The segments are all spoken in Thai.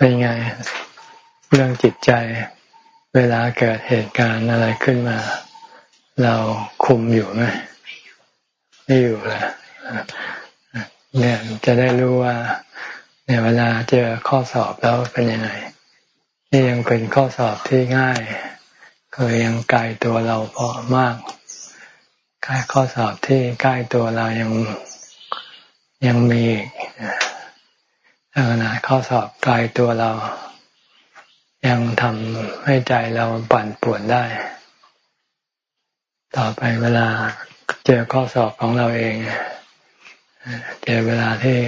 เป็นไง เรื่องจิตใจ เวลาเกิดเหตุการณ์อะไรขึ้นมา เราคุมอยู่ไหมไม่อยู่แหละเนี่ยจะได้รู้ว่าเนี่ยเวลาเจอข้อสอบแล้วเป็นยังไงนี่ยังเป็นข้อสอบที่ง่ายเคยยังไกลตัวเราพอมากใกล้ข้อสอบที่ใกล้ตัวเรายังยังมีอีก นาดข้อสอบไกลตัวเรา ยังทำให้ใจเราปั่นป่วนได้ ต่อไปเวลาเจอข้อสอบของเราเอง เจอเวลาที่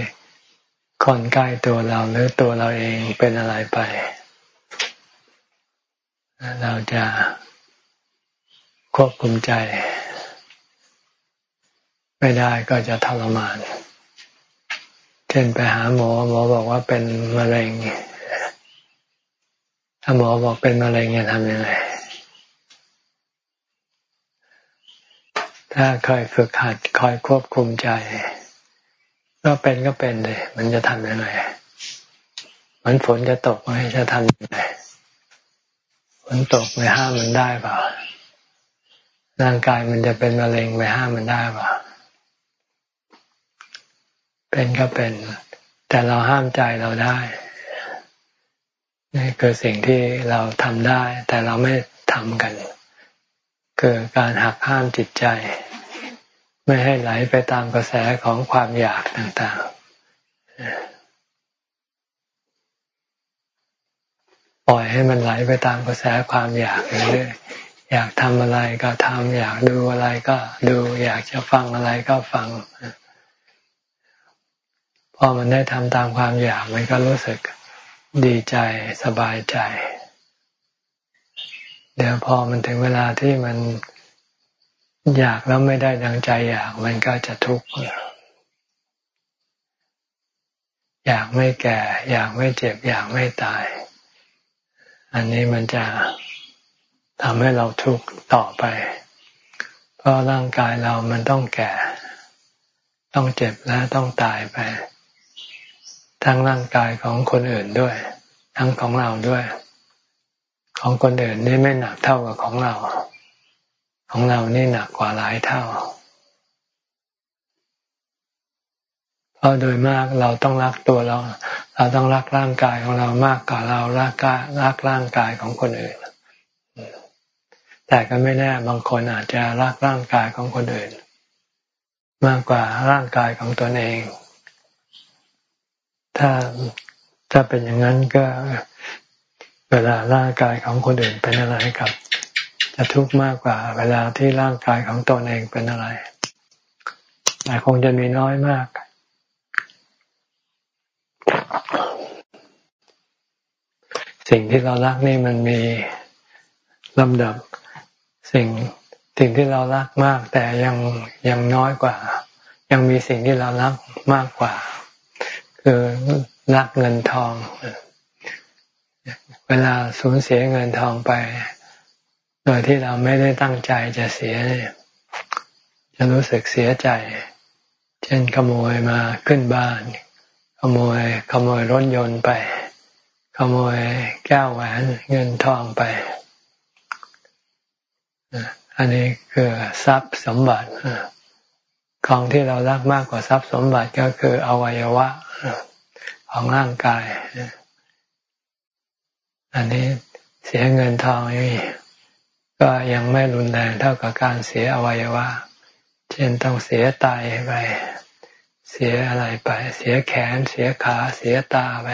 คนใกล้ตัวเราหรือตัวเราเองเป็นอะไรไป เราจะควบคุมใจ ไม่ได้ก็จะทรมาน เช่นไปหาหมอหมอบอกว่าเป็นมะเร็ง ถ้าหมอบอกเป็นมะเร็งจะทำยังไง ถ้าคอยฝึกหัดคอยควบคุมใจ ก็เป็นก็เป็นเลย มันจะทำยังไงมันฝนจะตกไหมจะทำยังไงฝนตกไปห้ามมันได้เปล่าร่างกายมันจะเป็นมะเร็งไปห้ามมันได้เปล่า เป็นก็เป็น แต่เราห้ามใจเราได้นี่คือสิ่งที่เราทำได้ แต่เราไม่ทำกันคือการหักห้ามจิตใจ ไม่ให้ไหลไปตามกระแสของความอยากต่างๆ ปล่อยให้มันไหลไปตามกระแสความอยากเรื่อยอยากทำอะไรก็ทำอยากดูอะไรก็ดู อยากจะฟังอะไรก็ฟัง พอมันได้ทำตามความอยากมันก็รู้สึกดีใจสบายใจ เดี๋ยวพอมันถึงเวลาที่มันอยากแล้วไม่ได้ดังใจอยากมันก็จะทุกข์อยากไม่แก่ อยากไม่เจ็บ อยากไม่ตาย อันนี้มันจะทำให้เราทุกข์ต่อไป เพราะร่างกายเรามันต้องแก่ ต้องเจ็บและต้องตายไป ทั้งร่างกายของคนอื่นด้วย ทั้งของเราด้วย ของคนอื่นนี่ไม่หนักเท่ากับของเรา ของเรานี่หนักกว่าหลายเท่าเพราะโดยมากเราต้องรักตัวเรา เราต้องรักร่างกายของเรามากกว่าเรารักรักร่างกายของคนอื่น แต่ก็ไม่แน่บางคนอาจจะรักร่างกายของคนอื่น มากกว่าร่างกายของตนเอง ถ้าถ้าเป็นอย่างนั้นก็เวลาร่างกายของคนอื่นเป็นอะไรกับ จะทุกข์มากกว่า เวลาที่ร่างกายของตนเองเป็นอะไร แต่คงจะมีน้อยมาก สิ่งที่เรารักนี่มันมีลำดับสิ่งสิ่งที่เรารักมาก แต่ยังยังน้อยกว่า ยังมีสิ่งที่เรารักมากกว่า คือรักเงินทอง เวลาสูญเสียเงินทองไป โดยที่เราไม่ได้ตั้งใจจะเสีย จะรู้สึกเสียใจ เช่นขโมยมาขึ้นบ้าน ขโมยขโมยรถยนต์ไป ขโมยแก้วแหวนเงินทองไป อันนี้คือทรัพย์สมบัติของที่เรารักมากกว่าทรัพย์สมบัติก็คืออวัยวะ ของร่างกาย อันนี้เสียเงินทองนี่ก็ยังไม่รุนแรงเท่ากับการเสียอวัยวะ เช่นต้องเสียไตไป เสียอะไรไป เสียแขน เสียขา เสียตาไป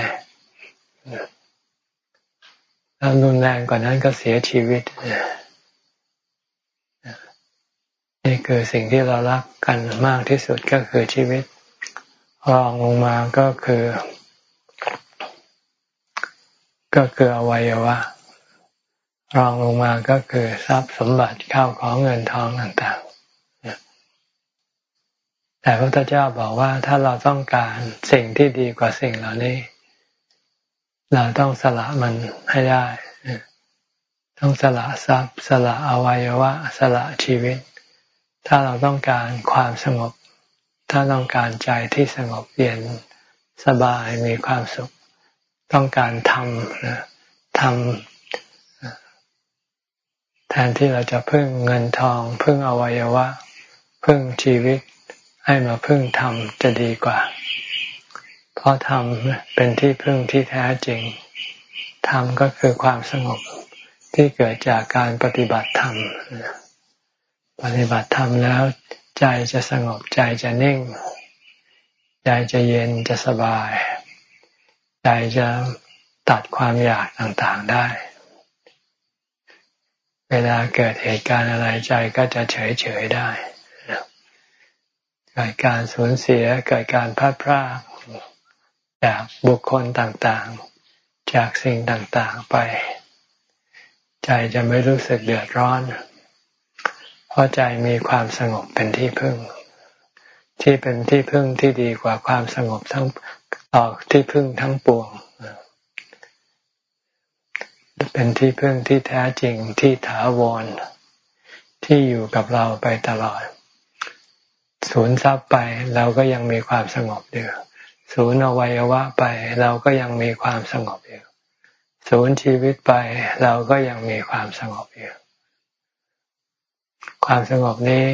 แล้วรุนแรงกว่านั้นก็เสียชีวิตนี่คือสิ่งที่เรารักกันมากที่สุดก็คือชีวิต รองลงมาก็คือ ก็คืออวัยวะรองลงมาก็คือทรัพย์สมบัติข้าวของเงินทองต่างๆ แต่พระพุทธเจ้าบอกว่าถ้าเราต้องการสิ่งที่ดีกว่าสิ่งเหล่านี้ เราต้องสละมันให้ได้ ต้องสละทรัพย์ สละอวัยวะ สละชีวิต ถ้าเราต้องการความสงบ ถ้าต้องการใจที่สงบเย็นสบายมีความสุข ต้องการทำทำแทนที่เราจะพึ่งเงินทองพึ่งอวัยวะ พึ่งชีวิตให้มาพึ่งธรรมจะดีกว่า เพราะธรรมเป็นที่พึ่งที่แท้จริง ธรรมก็คือความสงบที่เกิดจากการปฏิบัติธรรม ปฏิบัติธรรมแล้ว ใจจะสงบใจจะนิ่ง ใจจะเย็นจะสบาย ใจจะตัดความอยากต่างๆได้ เวลาเกิดเหตุการณ์อะไรใจก็จะเฉยๆได้เกิดการสูญเสียเกิดการพัดพรากจากบุคคลต่างๆ จากสิ่งต่างๆไป ใจจะไม่รู้สึกเดือดร้อน ราะใจมีความสงบเป็นที่พึ่ง ที่เป็นที่พึ่งที่ดีกว่าความสงบทั้งต่อที่พึ่งทั้งปวง เป็นที่พึ่งที่แท้จริงที่ถาวร ที่อยู่กับเราไปตลอด สูญทรัพย์ไปเราก็ยังมีความสงบอยู่สูญอวัยวะไปเราก็ยังมีความสงบอยู่สูญชีวิตไปเราก็ยังมีความสงบอยู่ ความสงบนี้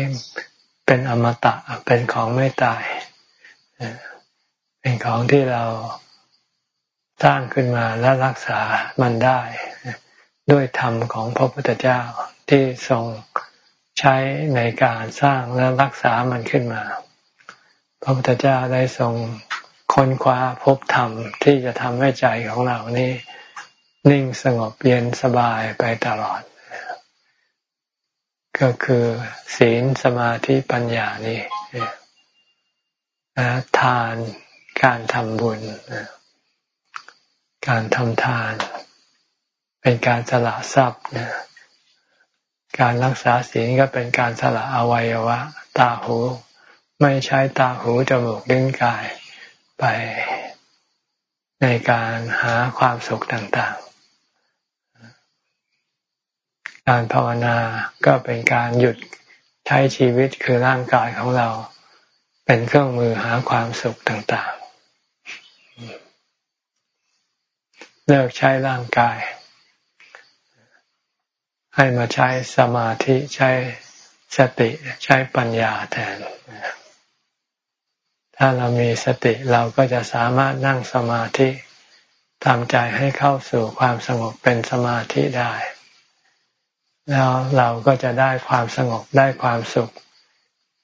เป็นอมตะเป็นของไม่ตาย เป็นของที่เราสร้างขึ้นมาและรักษามันได้ ด้วยธรรมของพระพุทธเจ้าที่ทรงใช้ในการสร้างและรักษามันขึ้นมา พระพุทธเจ้าได้ทรงค้นคว้าพบธรรมที่จะทำให้ใจของเรานี่นิ่งสงบเย็นสบายไปตลอด ก็คือศีลสมาธิปัญญานี่ทานการทำบุญ การทำทาน เป็นการสละทรัพย์การรักษาศีลก็เป็นการสละอวัยวะ ตาหู ไม่ใช้ตาหูจมูกลิ้นกายไปในการหาความสุขต่างๆ การภาวนาก็เป็นการหยุดใช้ชีวิตคือร่างกายของเรา เป็นเครื่องมือหาความสุขต่างๆ เลิกใช้ร่างกาย ให้มาใช้สมาธิใช้สติใช้ปัญญาแทน ถ้าเรามีสติเราก็จะสามารถนั่งสมาธิทำใจให้เข้าสู่ความสงบเป็นสมาธิได้ แล้วเราก็จะได้ความสงบได้ความสุข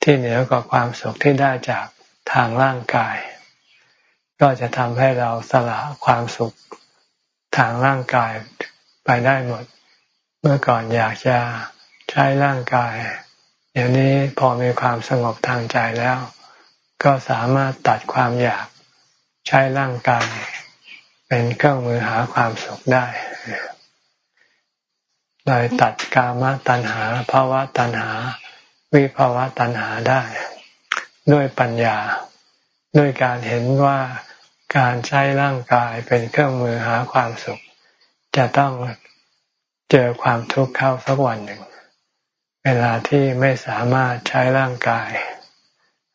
ที่เหนือกว่าความสุขที่ได้จากทางร่างกาย ก็จะทำให้เราสละความสุขทางร่างกายไปได้หมด เมื่อก่อนอยากจะใช้ร่างกาย เดี๋ยวนี้พอมีความสงบทางใจแล้ว ก็สามารถตัดความอยากใช้ร่างกาย เป็นเครื่องมือหาความสุขได้ เลยตัดกามตัณหาภาวะตัณหา วิภาวะตัณหาได้ ด้วยปัญญา ด้วยการเห็นว่าการใช้ร่างกายเป็นเครื่องมือหาความสุข จะต้องเจอความทุกข์เข้าสักวันหนึ่ง เวลาที่ไม่สามารถใช้ร่างกาย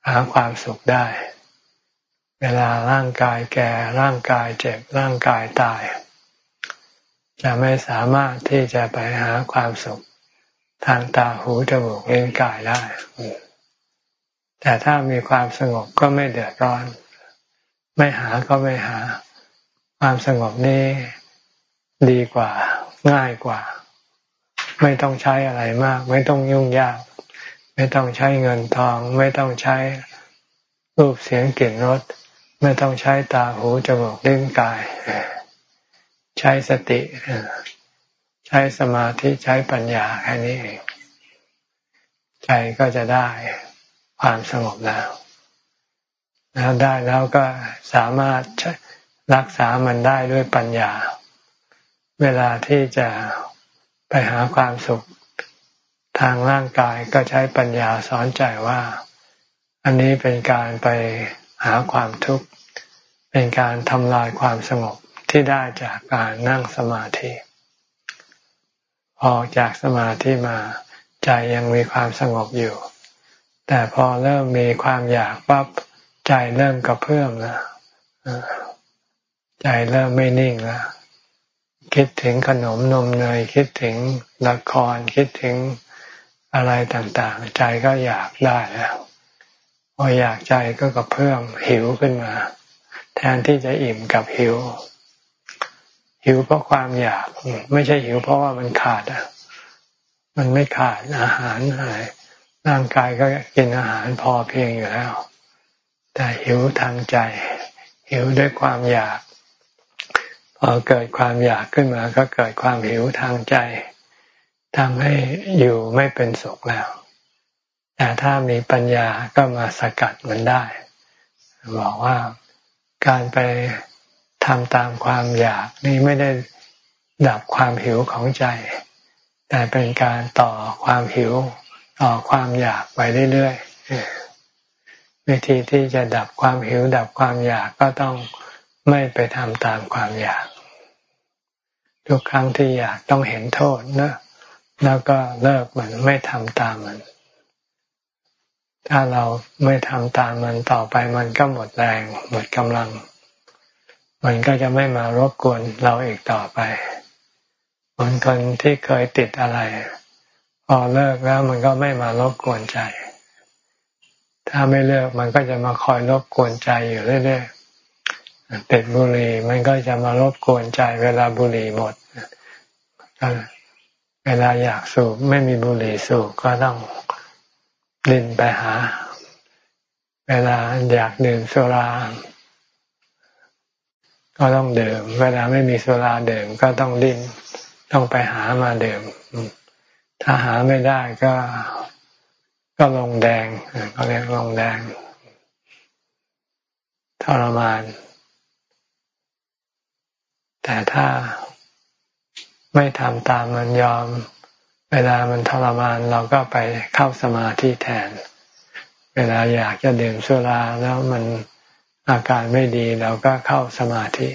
หาความสุขได้ เวลาร่างกายแก่ร่างกายเจ็บร่างกายตาย จะไม่สามารถที่จะไปหาความสุขทางตาหูจมูกเลิ้นกายได้ แต่ถ้ามีความสงบก็ไม่เดือดร้อน ไม่หาก็ไม่หา ความสงบนี้ดีกว่า ง่ายกว่า ไม่ต้องใช้อะไรมาก ไม่ต้องยุ่งยาก ไม่ต้องใช้เงินทอง ไม่ต้องใช้รูปเสียงกลิ่นรส ไม่ต้องใช้ตาหูจมูกลิ้นกาย ใช้สติ ใช้สมาธิใช้ปัญญาแค่นี้เองใจก็จะได้ความสงบแล้วแล้วได้แล้วก็สามารถรักษามันได้ด้วยปัญญา เวลาที่จะไปหาความสุขทางร่างกายก็ใช้ปัญญาสอนใจว่า อันนี้เป็นการไปหาความทุกข์ เป็นการทำลายความสงบ ที่ได้จากการนั่งสมาธิ ออกจากสมาธิมาใจยังมีความสงบอยู่ แต่พอเริ่มมีความอยากปั๊บใจเริ่มกระเพื่อมนะใจเริ่มไม่นิ่งแล้วคิดถึงขนมนมเนยคิดถึงละครคิดถึงอะไรต่างๆ ใจก็อยากได้แล้วพออยากใจก็กระเพื่อมหิวขึ้นมา แทนที่จะอิ่มกับหิว หิวเพราะความอยาก ไม่ใช่หิวเพราะว่ามันขาดอะ มันไม่ขาดอาหารอะไรร่างกายก็กินอาหารพอเพียงอยู่แล้ว แต่หิวทางใจ หิวด้วยความอยาก พอเกิดความอยากขึ้นมา ก็เกิดความหิวทางใจทำให้อยู่ไม่เป็นสุขแล้ว แต่ถ้ามีปัญญาก็มาสกัดมันได้ บอกว่าการไป ทำตามความอยากนี่ไม่ได้ดับความหิวของใจ แต่เป็นการต่อความหิว ต่อความอยากไปเรื่อยๆวิธีที่จะดับความหิว ดับความอยากก็ต้องไม่ไปทำตามความอยาก ทุกครั้งที่อยากต้องเห็นโทษนะแล้วก็เลิกมันไม่ทำตามมัน ถ้าเราไม่ทำตามมันต่อไปมันก็หมดแรงหมดกำลัง มันก็จะไม่มารบกวนเราอีกต่อไปเหมือนคนที่เคยติดอะไร พอเลิกแล้วมันก็ไม่มารบกวนใจ ถ้าไม่เลิกมันก็จะมาคอยรบกวนใจอยู่เรื่อยๆติดบุหรี่มันก็จะมารบกวนใจ เวลาบุหรี่หมดเวลาอยากสูบไม่มีบุหรี่สูบก็ต้องดินไปหา เวลาอยากดื่มสุรา ก็ต้องเดื่มเวลาไม่มีสุราเดื่มก็ต้องดิ้นต้องไปหามาเดื่มถ้าหาไม่ได้ก็ ก็ลงแดงก็เรียกลงแดงทรมาน แต่ถ้าไม่ทำตามมันยอม เวลามันทรมานเราก็ไปเข้าสมาธิแทน เวลาอยากจะดื่มสุราแล้วมัน อาการไม่ดีเราก็เข้าสมาธิ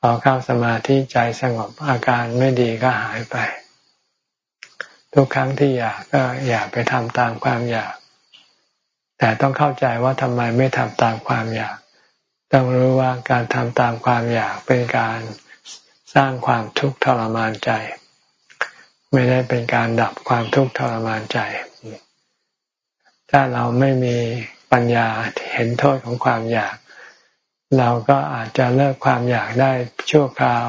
พอเข้าสมาธิใจสงบอาการไม่ดีก็หายไป ทุกครั้งที่อยากก็อยากไปทำตามความอยาก แต่ต้องเข้าใจว่าทำไมไม่ทำตามความอยาก ต้องรู้ว่าการทำตามความอยากเป็นการสร้างความทุกข์ทรมานใจ ไม่ได้เป็นการดับความทุกข์ทรมานใจ ถ้าเราไม่มี ปัญญาเห็นโทษของความอยาก เราก็อาจจะเลิกความอยากได้ชั่วคราว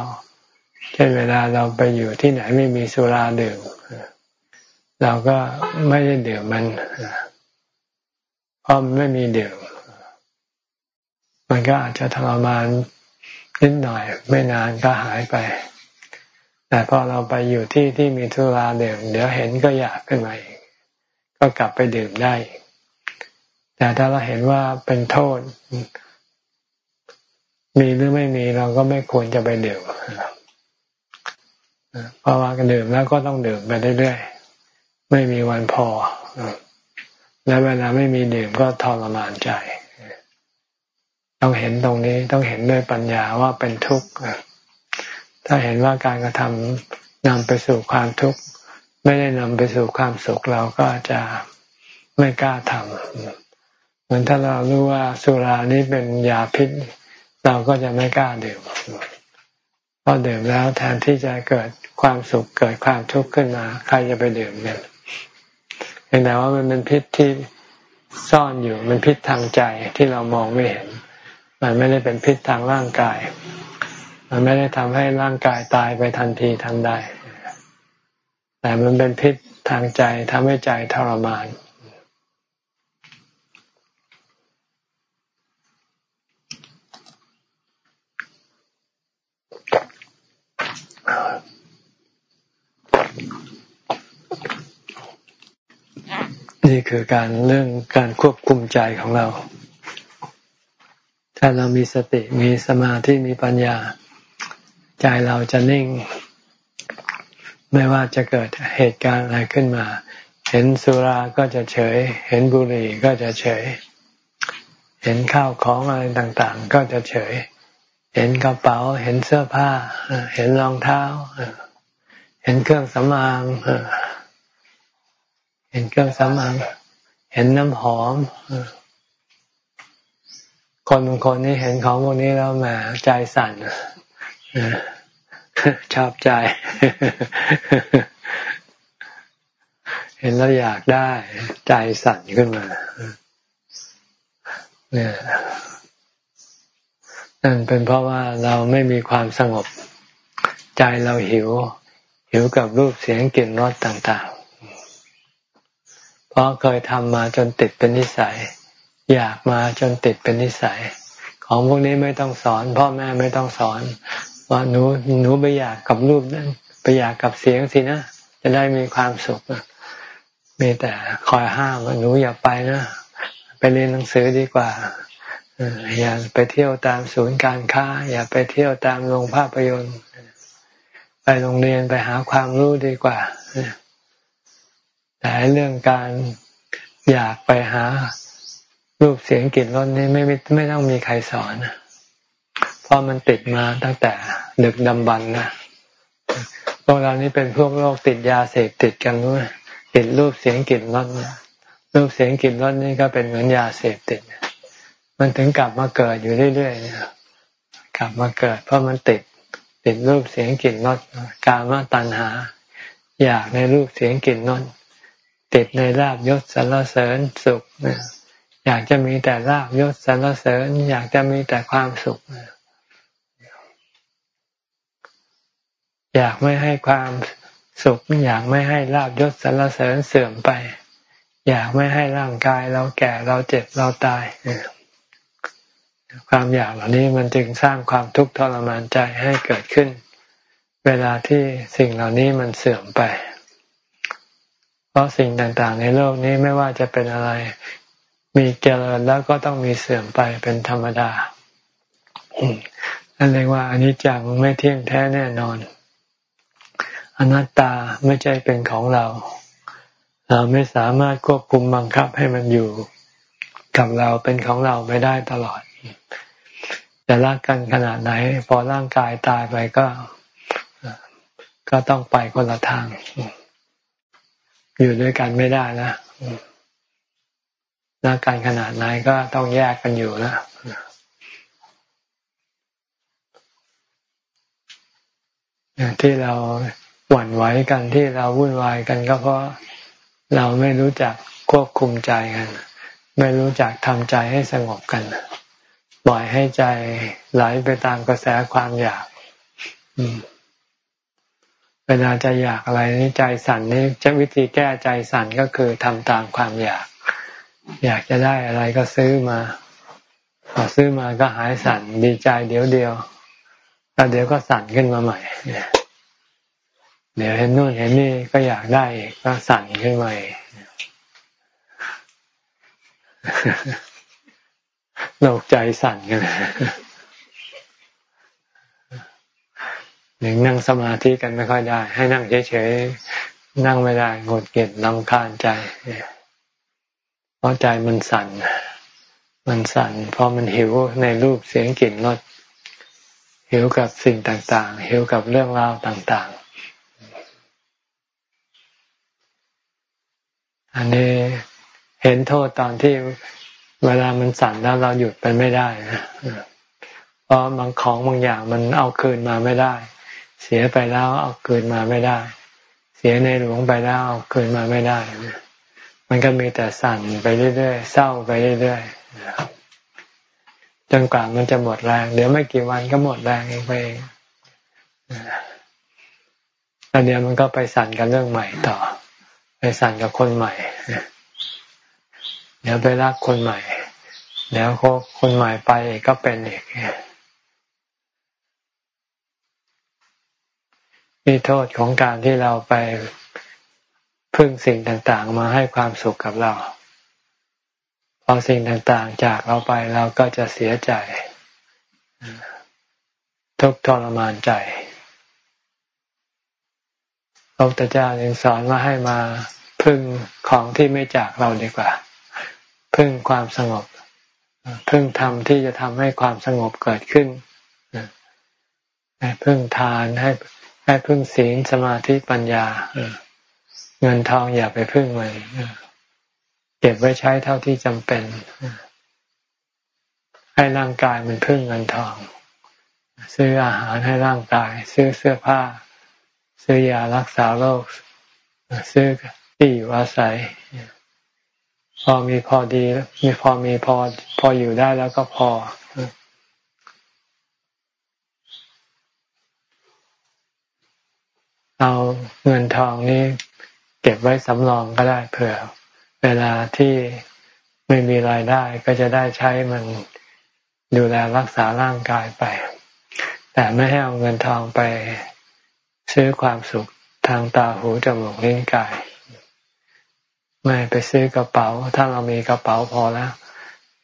เช่นเวลาเราไปอยู่ที่ไหนไม่มีสุราดื่มเราก็ไม่ได้ดื่มมันเพราะไม่มีดื่มมันก็อาจจะทรมานนิดหน่อย ไม่นานก็หายไป แต่พอเราไปอยู่ที่ที่มีทุราดื่มเดี๋ยวเห็นก็อยากขึ้นมาอีกก็กลับไปดื่มได้ แต่ถ้าเราเห็นว่าเป็นโทษ มีหรือไม่มีเราก็ไม่ควรจะไปดื่มเพราะว่าดื่มแล้วก็ต้องดื่มไปเรื่อยๆไม่มีวันพอและเวลาไม่มีดื่มก็ทรมานใจ ต้องเห็นตรงนี้ต้องเห็นด้วยปัญญาว่าเป็นทุกข์ถ้าเห็นว่าการกระทำนำไปสู่ความทุกข์ ไม่ได้นำไปสู่ความสุขเราก็จะไม่กล้าทำ เหมือนถ้าเรารู้ว่าสุรานี้เป็นยาพิษ เราก็จะไม่กล้าดื่มพอดื่มแล้วแทนที่จะเกิดความสุขเกิดความทุกข์ขึ้นมา ใครจะไปดื่มเนี่ยเห็นแต่ว่ามันเป็นพิษที่ซ่อนอยู่มันพิษทางใจที่เรามองไม่เห็น มันไม่ได้เป็นพิษทางร่างกาย มันไม่ได้ทำให้ร่างกายตายไปทันทีทันใดแต่มันเป็นพิษทางใจทำให้ใจทรมาน นี่คือการเรื่องการควบคุมใจของเรา ถ้าเรามีสติมีสมาธิมีปัญญา ใจเราจะนิ่ง ไม่ว่าจะเกิดเหตุการณ์อะไรขึ้นมา เห็นสุราก็จะเฉย เห็นบุหรี่ก็จะเฉย เห็นข้าวของอะไรต่างๆ ก็จะเฉย เห็นกระเป๋า เห็นเสื้อผ้า เห็นรองเท้า เห็นเครื่องสำอาง เห็นเครื่องสำอางเห็นน้ำหอมคนบางคนนี่เห็นของพวกนี้แล้วแหมใจสั่นชอบใจ เห็นแล้วอยากได้ ใจสั่นขึ้นมาเนี่ยนั่นเป็นเพราะว่าเราไม่มีความสงบ ใจเราหิว หิวกับรูปเสียงกลิ่นรสต่าง เพราะเคยทำมาจนติดเป็นนิสัย อยากมาจนติดเป็นนิสัย ของพวกนี้ไม่ต้องสอน พ่อแม่ไม่ต้องสอน ว่าหนูหนูไปอยากกับรูปนั้นไปอยากกับเสียงสินะจะได้มีความสุขมีแต่คอยห้ามว่าหนูอย่าไปนะไปเรียนหนังสือดีกว่าอย่าไปเที่ยวตามศูนย์การค้า อย่าไปเที่ยวตามโรงภาพยนตร์ ไปโรงเรียนไปหาความรู้ดีกว่า แต่เรื่องการอยากไปหารูปเสียงกลิ่นรสนี่ไม่ไม่ต้องมีใครสอนเพราะมันติดมาตั้งแต่ดึกดำบรรนะพวกเรานี่เป็นพวกโรคติดยาเสพติดกันรู้ติดรูปเสียงกลิ่นรสรูปเสียงกลิ่นรสนี่ก็เป็นเหมือนยาเสพติด มันถึงกลับมาเกิดอยู่เรื่อยๆกลับมาเกิด เพราะมันติดติดรูปเสียงกลิ่นรสกามาตัณหา อยากในรูปเสียงกลิ่นรส ติดในลาบยศสรรเสริญสุขอยากจะมีแต่ลาบยศสรรเสริญ อยากจะมีแต่ความสุข อยากไม่ให้ความสุขอยากไม่ให้ลาบยศสรรเสริญเสื่อมไป อยากไม่ให้ร่างกายเราแก่เราเจ็บเราตาย ความอยากเหล่านี้มันจึงสร้างความทุกข์ทรมานใจให้เกิดขึ้น เวลาที่สิ่งเหล่านี้มันเสื่อมไป เพราะสิ่งต่างๆ ในโลกนี้ไม่ว่าจะเป็นอะไร มีเจริญแล้วก็ต้องมีเสื่อมไปเป็นธรรมดานั่นเรียกว่าอันนี้จังไม่เที่ยงแท้แน่นอน อนัตตาไม่ใช่เป็นของเรา เราไม่สามารถควบคุมบังคับให้มันอยู่กับเราเป็นของเราไม่ได้ตลอดจะรักกันขนาดไหน พอร่างกายตายไปก็ ก็ต้องไปคนละทาง อยู่ด้วยกันไม่ได้นะรักกันขนาดไหนก็ต้องแยกกันอยู่นะที่เราหวั่นไหวกันที่เราวุ่นวายกันก็เพราะเราไม่รู้จักควบคุมใจกัน ไม่รู้จักทำใจให้สงบกัน ปล่อยให้ใจไหลไปตามกระแสความอยาก เวลาจะอยากอะไรนี่ใจสั่นนี่จะวิธีแก้ใจสั่นก็คือทำตามความอยาก อยากจะได้อะไรก็ซื้อมาพอซื้อมาก็หายสั่นดีใจเดี๋ยวเดียวแล้วเดี๋ยวก็สั่นขึ้นมาใหม่เดี๋ยวเห็นนู่นเห็นนี่ก็อยากได้อีกก็สั่นขึ้นมาอีกโลกใจสั่นกัน หนึ่งนั่งสมาธิกันไม่ค่อยได้ ให้นั่งเฉยๆนั่งไม่ได้งดเก็ดลำคาญใจเพราะใจมันสั่น มันสั่นเพราะมันหิวในรูปเสียงกลิ่นรสหิวกับสิ่งต่างๆหิวกับเรื่องราวต่างๆ อันนี้เห็นโทษตอนที่เวลามันสั่นแล้วเราหยุดไปไม่ได้นะเพราะบางของบางอย่างมันเอาคืนมาไม่ได้ เสียไปแล้วเอาคืนมาไม่ได้ เสียในหลวงไปแล้วเอาคืนมาไม่ได้ มันก็มีแต่สั่นไปเรื่อยๆเศร้าไปเรื่อยๆจนกว่ามันจะหมดแรง เดี๋ยวไม่กี่วันก็หมดแรงเองไปเองแล้วเดี๋ยวมันก็ไปสั่นกับเรื่องใหม่ต่อ ไปสั่นกับคนใหม่เดี๋ยวไปรักคนใหม่ เดี๋ยวคนใหม่ไปก็เป็นอีก นี่โทษของการที่เราไปพึ่งสิ่งต่างๆ มาให้ความสุขกับเรา พอสิ่งต่างๆ จากเราไปเราก็จะเสียใจ ทุกทรมานใจพระพุทธเจ้ายังสอนว่าให้มาพึ่งของที่ไม่จากเราดีกว่า พึ่งความสงบ พึ่งธรรมที่จะทำให้ความสงบเกิดขึ้น พึ่งทานให้ ให้พึ่งศีลสมาธิปัญญาเงินทองอย่าไปพึ่งมันเก็บไว้ใช้เท่าที่จำเป็นให้ร่างกายมันพึ่งเงินทอง ซื้ออาหารให้ร่างกาย ซื้อเสื้อผ้า ซื้อยารักษาโรคซื้อที่อยู่อาศัย พอมีพอดีมีพอมีพอพออยู่ได้แล้วก็พอ เอาเงินทองนี้เก็บไว้สำรองก็ได้เผื่อ เวลาที่ไม่มีรายได้ก็จะได้ใช้มันดูแลรักษาร่างกายไป แต่ไม่ให้เอาเงินทองไปซื้อความสุขทางตาหูจมูกลิ้นกาย ไม่ไปซื้อกระเป๋า ถ้าเรามีกระเป๋าพอแล้ว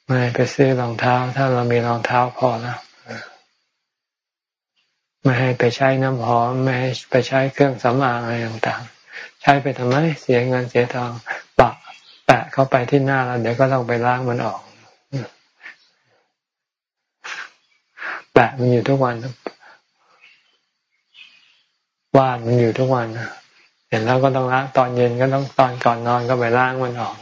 ไม่ไปซื้อรองเท้า ถ้าเรามีรองเท้าพอแล้ว ไม่ให้ไปใช้น้ำหอมไม่ให้ไปใช้เครื่องสำอางอะไรต่างๆ ใช้ไปทำไมเสียเงินเสียทองปักแปะเข้าไปที่หน้าแล้วเดี๋ยวก็ต้องไปล้างมันออกแปะมันอยู่ทุกวันวาดมันอยู่ทุกวันเห็นแล้วก็ต้องล้างตอนเย็นก็ต้องตอนก่อนนอนก็ไปล้างมันออก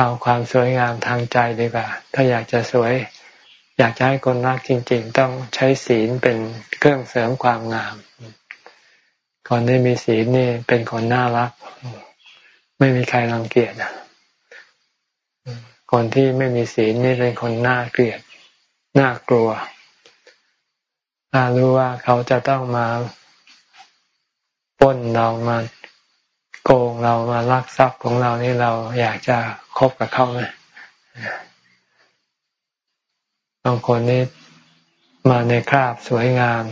เอาความสวยงามทางใจดีกว่า ถ้าอยากจะสวย อยากจะให้คนรักจริง ๆ ต้องใช้ศีลเป็นเครื่องเสริมความงามก่อนที่มีศีลนี่เป็นคนน่ารัก ไม่มีใครรังเกียจคนที่ไม่มีศีลนี่เป็นคนน่าเกลียด น่ากลัวถ้ารู้ว่าเขาจะต้องมาป้นเรามา โกงเรามาลักทรัพย์ของเรานี่เราอยากจะคบกับเขาไหมบางคนนี่มาในคราบสวยงาม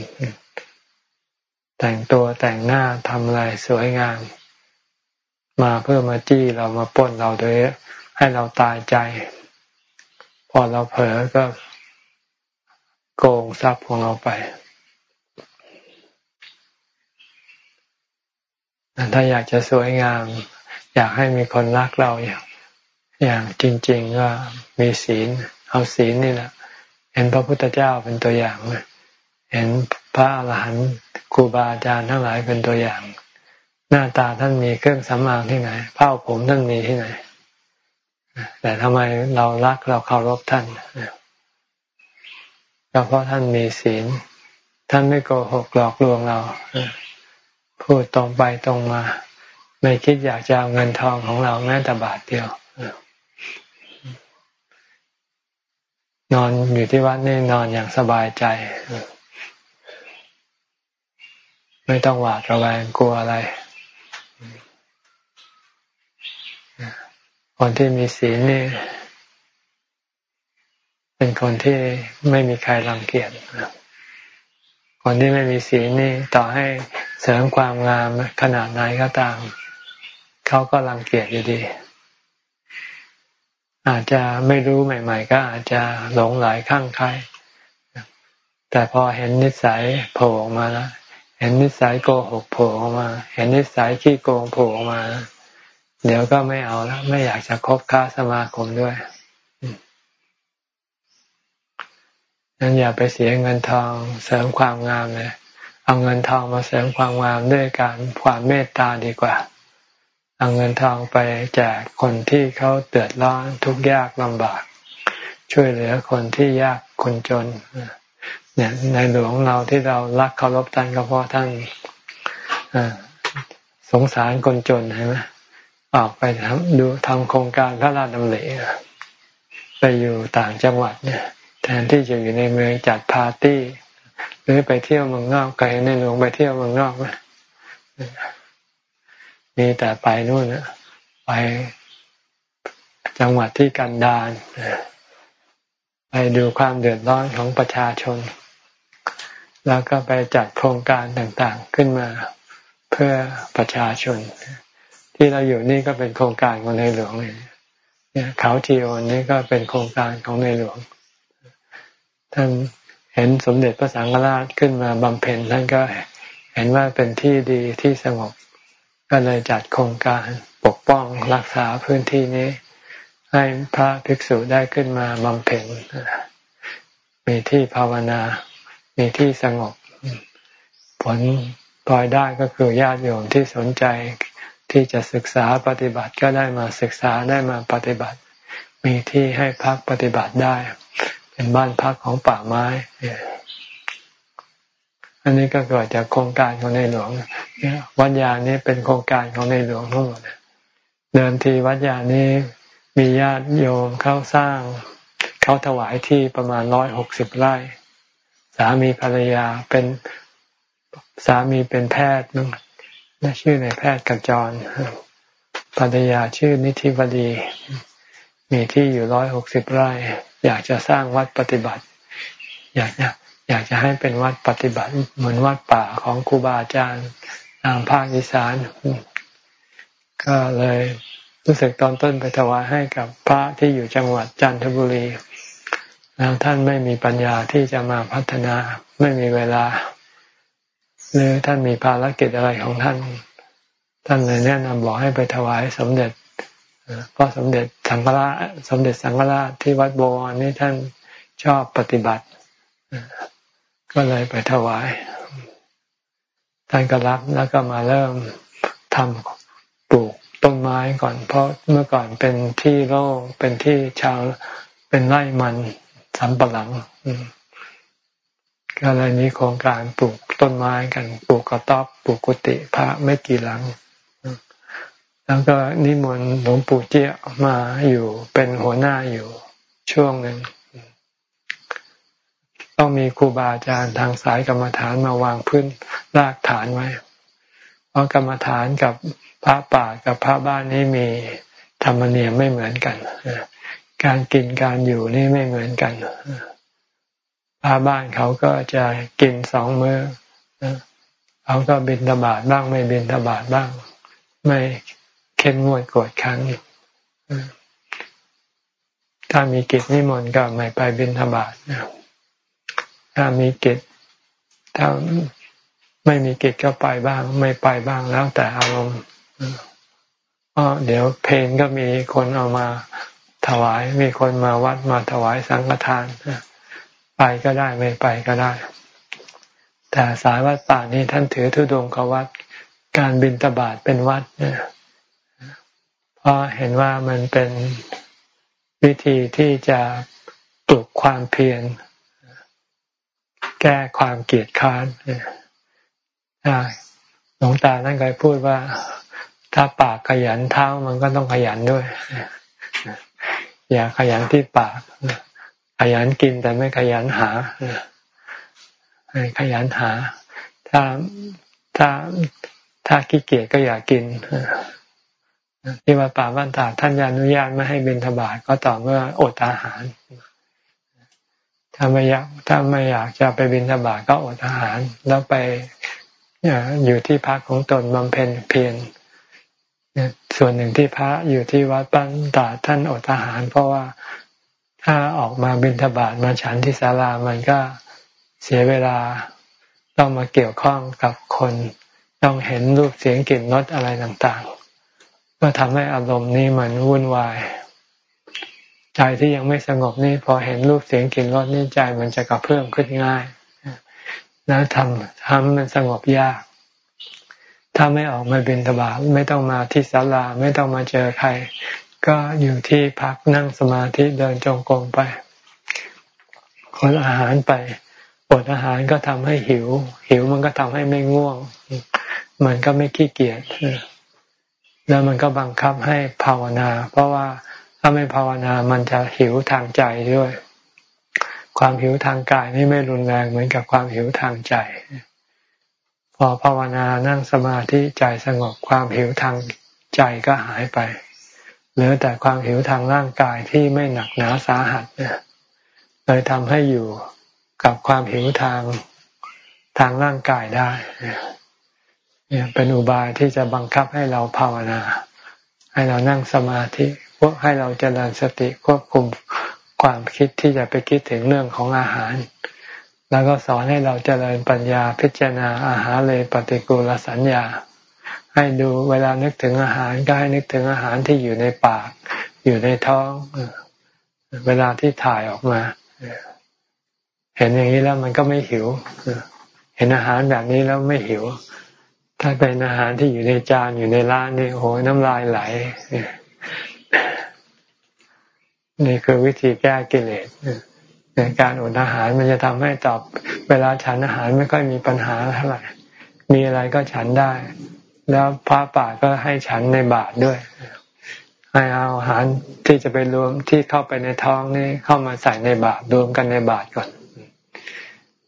แต่งตัวแต่งหน้าทำอะไรสวยงาม มาเพื่อมาจี้เรามาป้นเราโดยให้เราตายใจ พอเราเผลอก็โกงทรัพย์ของเราไป ถ้าอยากจะสวยงาม อยากให้มีคนรักเราอย่างอย่างจริง ๆ ก็มีศีล เอาศีลนี่แหละเห็นพระพุทธเจ้าเป็นตัวอย่างเห็นพระอรหันต์ครูบาอาจารย์ทั้งหลายเป็นตัวอย่าง หน้าตาท่านมีเครื่องสำอางที่ไหนเผ้าผมท่านมีที่ไหน แต่ทำไมเรารักเราเคารพท่านก็เพราะท่านมีศีล ท่านไม่โกหกหลอกลวงเรา พูดตรงไปตรงมา ไม่คิดอยากจะเอาเงินทองของเราแม้แต่บาทเดียวนอนอยู่ที่วัดนี่นอนอย่างสบายใจ ไม่ต้องหวาดระแวงกลัวอะไร คนที่มีศีลนี่ เป็นคนที่ไม่มีใครรังเกียจ คนที่ไม่มีศีลนี่ต่อให้เสริมความงามขนาดไหนก็ตาม เขาก็รังเกียจอยู่ดี อาจจะไม่รู้ใหม่ ๆ ก็อาจจะหลงไหลข้างใครแต่พอเห็นนิสัยโผล่ออกมาแล้วเห็นนิสัยโกหกโผล่ออกมา เห็นนิสัยขี้โกงโผล่ออกมา เดี๋ยวก็ไม่เอาแล้วไม่อยากจะคบค้าสมาคมด้วย นั้นอย่าไปเสียเงินทองเสริมความงามเลยเอาเงินทองมาเสริมความงามด้วยการความเมตตาดีกว่า เอาเงินทองไปแจกคนที่เขาเดือดร้อนทุกข์ยากลำบาก ช่วยเหลือคนที่ยากคนจนเนี่ยในหลวงเราที่เรารักเคารพท่านก็เพราะท่านสงสารคนจนใช่ไหมออกไปทำดูทำโครงการพระราชดำริไปอยู่ต่างจังหวัดเนี่ย แทนที่จะอยู่ในเมืองจัดปาร์ตี้ หรือไปเที่ยวเมืองนอกไกลในหลวงไปเที่ยวเมืองนอกไหมมีแต่ไปนู่นไปจังหวัดที่กันดารไปดูความเดือดร้อนของประชาชน แล้วก็ไปจัดโครงการต่างๆขึ้นมาเพื่อประชาชน ที่เราอยู่นี่ก็เป็นโครงการของในหลวงเนี่ยเขาทีโอนนี่ก็เป็นโครงการของในหลวง ท่านเห็นสมเด็จพระสังฆราชขึ้นมาบำเพ็ญท่านก็เห็นว่าเป็นที่ดีที่สงบ ก็เลยจัดโครงการปกป้องรักษาพื้นที่นี้ ให้พระภิกษุได้ขึ้นมาบำเพ็ญมีที่ภาวนา มีที่สงบ ผลปลอยได้ก็คือญาติโยมที่สนใจที่จะศึกษาปฏิบัติก็ได้มาศึกษาได้มาปฏิบัติ มีที่ให้พักปฏิบัติได้ เป็นบ้านพักของป่าไม้อันนี้ก็เกิดจากโครงการของในหลวงวัดยานี้เป็นโครงการของในหลวงทั้งหมดเดิมทีวัดยานี้มีญาติโยมเข้าสร้างเขาถวายที่ประมาณร้อยหกสิบไร่ สามีภรรยาเป็นสามีเป็นแพทย์นึงชื่อในแพทย์กัจจรภรรยาชื่อนิธิวดี มีที่อยู่ร้อยหกสิบไร่ อยากจะสร้างวัดปฏิบัติ อยากจะอยากจะให้เป็นวัดปฏิบัติ เหมือนวัดป่าของครูบาอาจารย์ตามภาคอีสาน ก็เลยรู้สึกตอนต้นไปถวายให้กับพระที่อยู่จังหวัดจันทบุรีแล้วท่านไม่มีปัญญาที่จะมาพัฒนาไม่มีเวลา หรือท่านมีภารกิจอะไรของท่าน ท่านเลยแนะนำบอกให้ไปถวายสมเด็จ เพราะสมเด็จสังฆราชสมเด็จสังฆราชที่วัดโบวรนี่ท่านชอบปฏิบัติ ก็เลยไปถวาย ท่านก็รับแล้วก็มาเริ่มทำปลูกต้นไม้ก่อน เพราะเมื่อก่อนเป็นที่โล่งเป็นที่ชาวเป็นไร่มันสำปะหลังก็เลยมีโครงการปลูกต้นไม้กัน ปลูกกระต๊อบปลูกกุฏิพระไม่กี่หลัง แล้วก็นิมนต์หลวงปู่เจี้ยมาอยู่เป็นหัวหน้าอยู่ช่วงหนึ่งต้องมีครูบาอาจารย์ทางสายกรรมฐานมาวางพื้นรากฐานไว้ เพราะกรรมฐานกับพระป่ากับพระบ้านนี้มีธรรมเนียมไม่เหมือนกันการกินการอยู่นี่ไม่เหมือนกันพระบ้านเขาก็จะกินสองมือ้อเขาก็บินทบาทบ้างไม่บินทบาทบ้าง ไม่ เข้มงวดกดขันถ้ามีกิจนิมนต์ก็ไม่ไปบินทบาทถ้ามีกิจถ้าไม่มีกิจก็ไปบ้าง ไม่ไปบ้างแล้วแต่อารมณ์เพราะเดี๋ยวเพลงก็มีคนเอามาถวาย มีคนมาวัดมาถวายสังฆทานไปก็ได้ไม่ไปก็ได้ แต่สายวัดป่านี้ท่านถือทุดงกวัด การบินตบาทเป็นวัดเนี่ย ราะเห็นว่ามันเป็นวิธีที่จะปลุกความเพียรแก้ความเกลียดค้านหลวงตาท่านเคยพูดว่า ถ้าปากขยันเท้ามันก็ต้องขยันด้วย อย่าขยันที่ปาก ขยันกินแต่ไม่ขยันหาขยันหา ถ้าถ้าถ้าขี้เกียจก็อย่ากิน ที่ว่าป่าบ้านตาท่านอนุญาตไม่ให้บินทบาทก็ต่อเมื่ออดอาหาร ถ้าไม่อยากถ้าไม่อยากจะไปบินทบาทก็อดอาหาร แล้วไปอยู่ที่พักของตนบำเพ็ญเพียรส่วนหนึ่งที่พระอยู่ที่วัดปันตาท่านอดอาหาร เพราะว่าถ้าออกมาบินทบาทมาฉันที่ศาลามันก็เสียเวลาต้องมาเกี่ยวข้องกับคน ต้องเห็นรูปเสียงกลิ่นรสอะไรต่างๆ ก็ทำให้อารมณ์นี้มันวุ่นวาย ใจที่ยังไม่สงบนี่พอเห็นรูปเสียงกลิ่นรสนี่ใจมันจะกระเพื่อมขึ้นง่ายแล้วทำทำมันสงบยาก ถ้าไม่ออกมาบินทบาทไม่ต้องมาที่ศาลาไม่ต้องมาเจอใคร ก็อยู่ที่พักนั่งสมาธิเดินจงกรมไปคนอาหารไปอดอาหารก็ทำให้หิว หิวมันก็ทำให้ไม่ง่วง มันก็ไม่ขี้เกียจ แล้วมันก็บังคับให้ภาวนา เพราะว่าถ้าไม่ภาวนามันจะหิวทางใจด้วย ความหิวทางกายนี่ไม่รุนแรงเหมือนกับความหิวทางใจ พอภาวนานั่งสมาธิใจสงบความหิวทางใจก็หายไปเหลือแต่ความหิวทางร่างกายที่ไม่หนักหนาสาหัสเนี่ยเลยทำให้อยู่กับความหิวทางทางร่างกายได้ เนี่ยเป็นอุบายที่จะบังคับให้เราภาวนา ให้เรานั่งสมาธิพวกให้เราเจริญสติควบคุมความคิดที่จะไปคิดถึงเรื่องของอาหาร แล้วก็สอนให้เราเจริญปัญญาพิจารณาอาหารเลยปฏิกูลสัญญา ให้ดูเวลานึกถึงอาหารก็ให้นึกถึงอาหารที่อยู่ในปาก อยู่ในท้อง เวลาที่ถ่ายออกมา เห็นอย่างนี้แล้วมันก็ไม่หิว เห็นอาหารแบบนี้แล้วไม่หิว ถ้าเป็นอาหารที่อยู่ในจานอยู่ในร้านนี่โอ้ยน้ำลายไหลนี่คือวิธีแก้กิเลสในการอดอาหารมันจะทำให้ตอบเวลาฉันอาหารไม่ค่อยมีปัญหาเท่าไหร่มีอะไรก็ฉันได้ แล้วพระป่าก็ให้ฉันในบาทด้วย ให้เอาอาหารที่จะไปรวมที่เข้าไปในท้องนี่เข้ามาใส่ในบาทรวมกันในบาทก่อน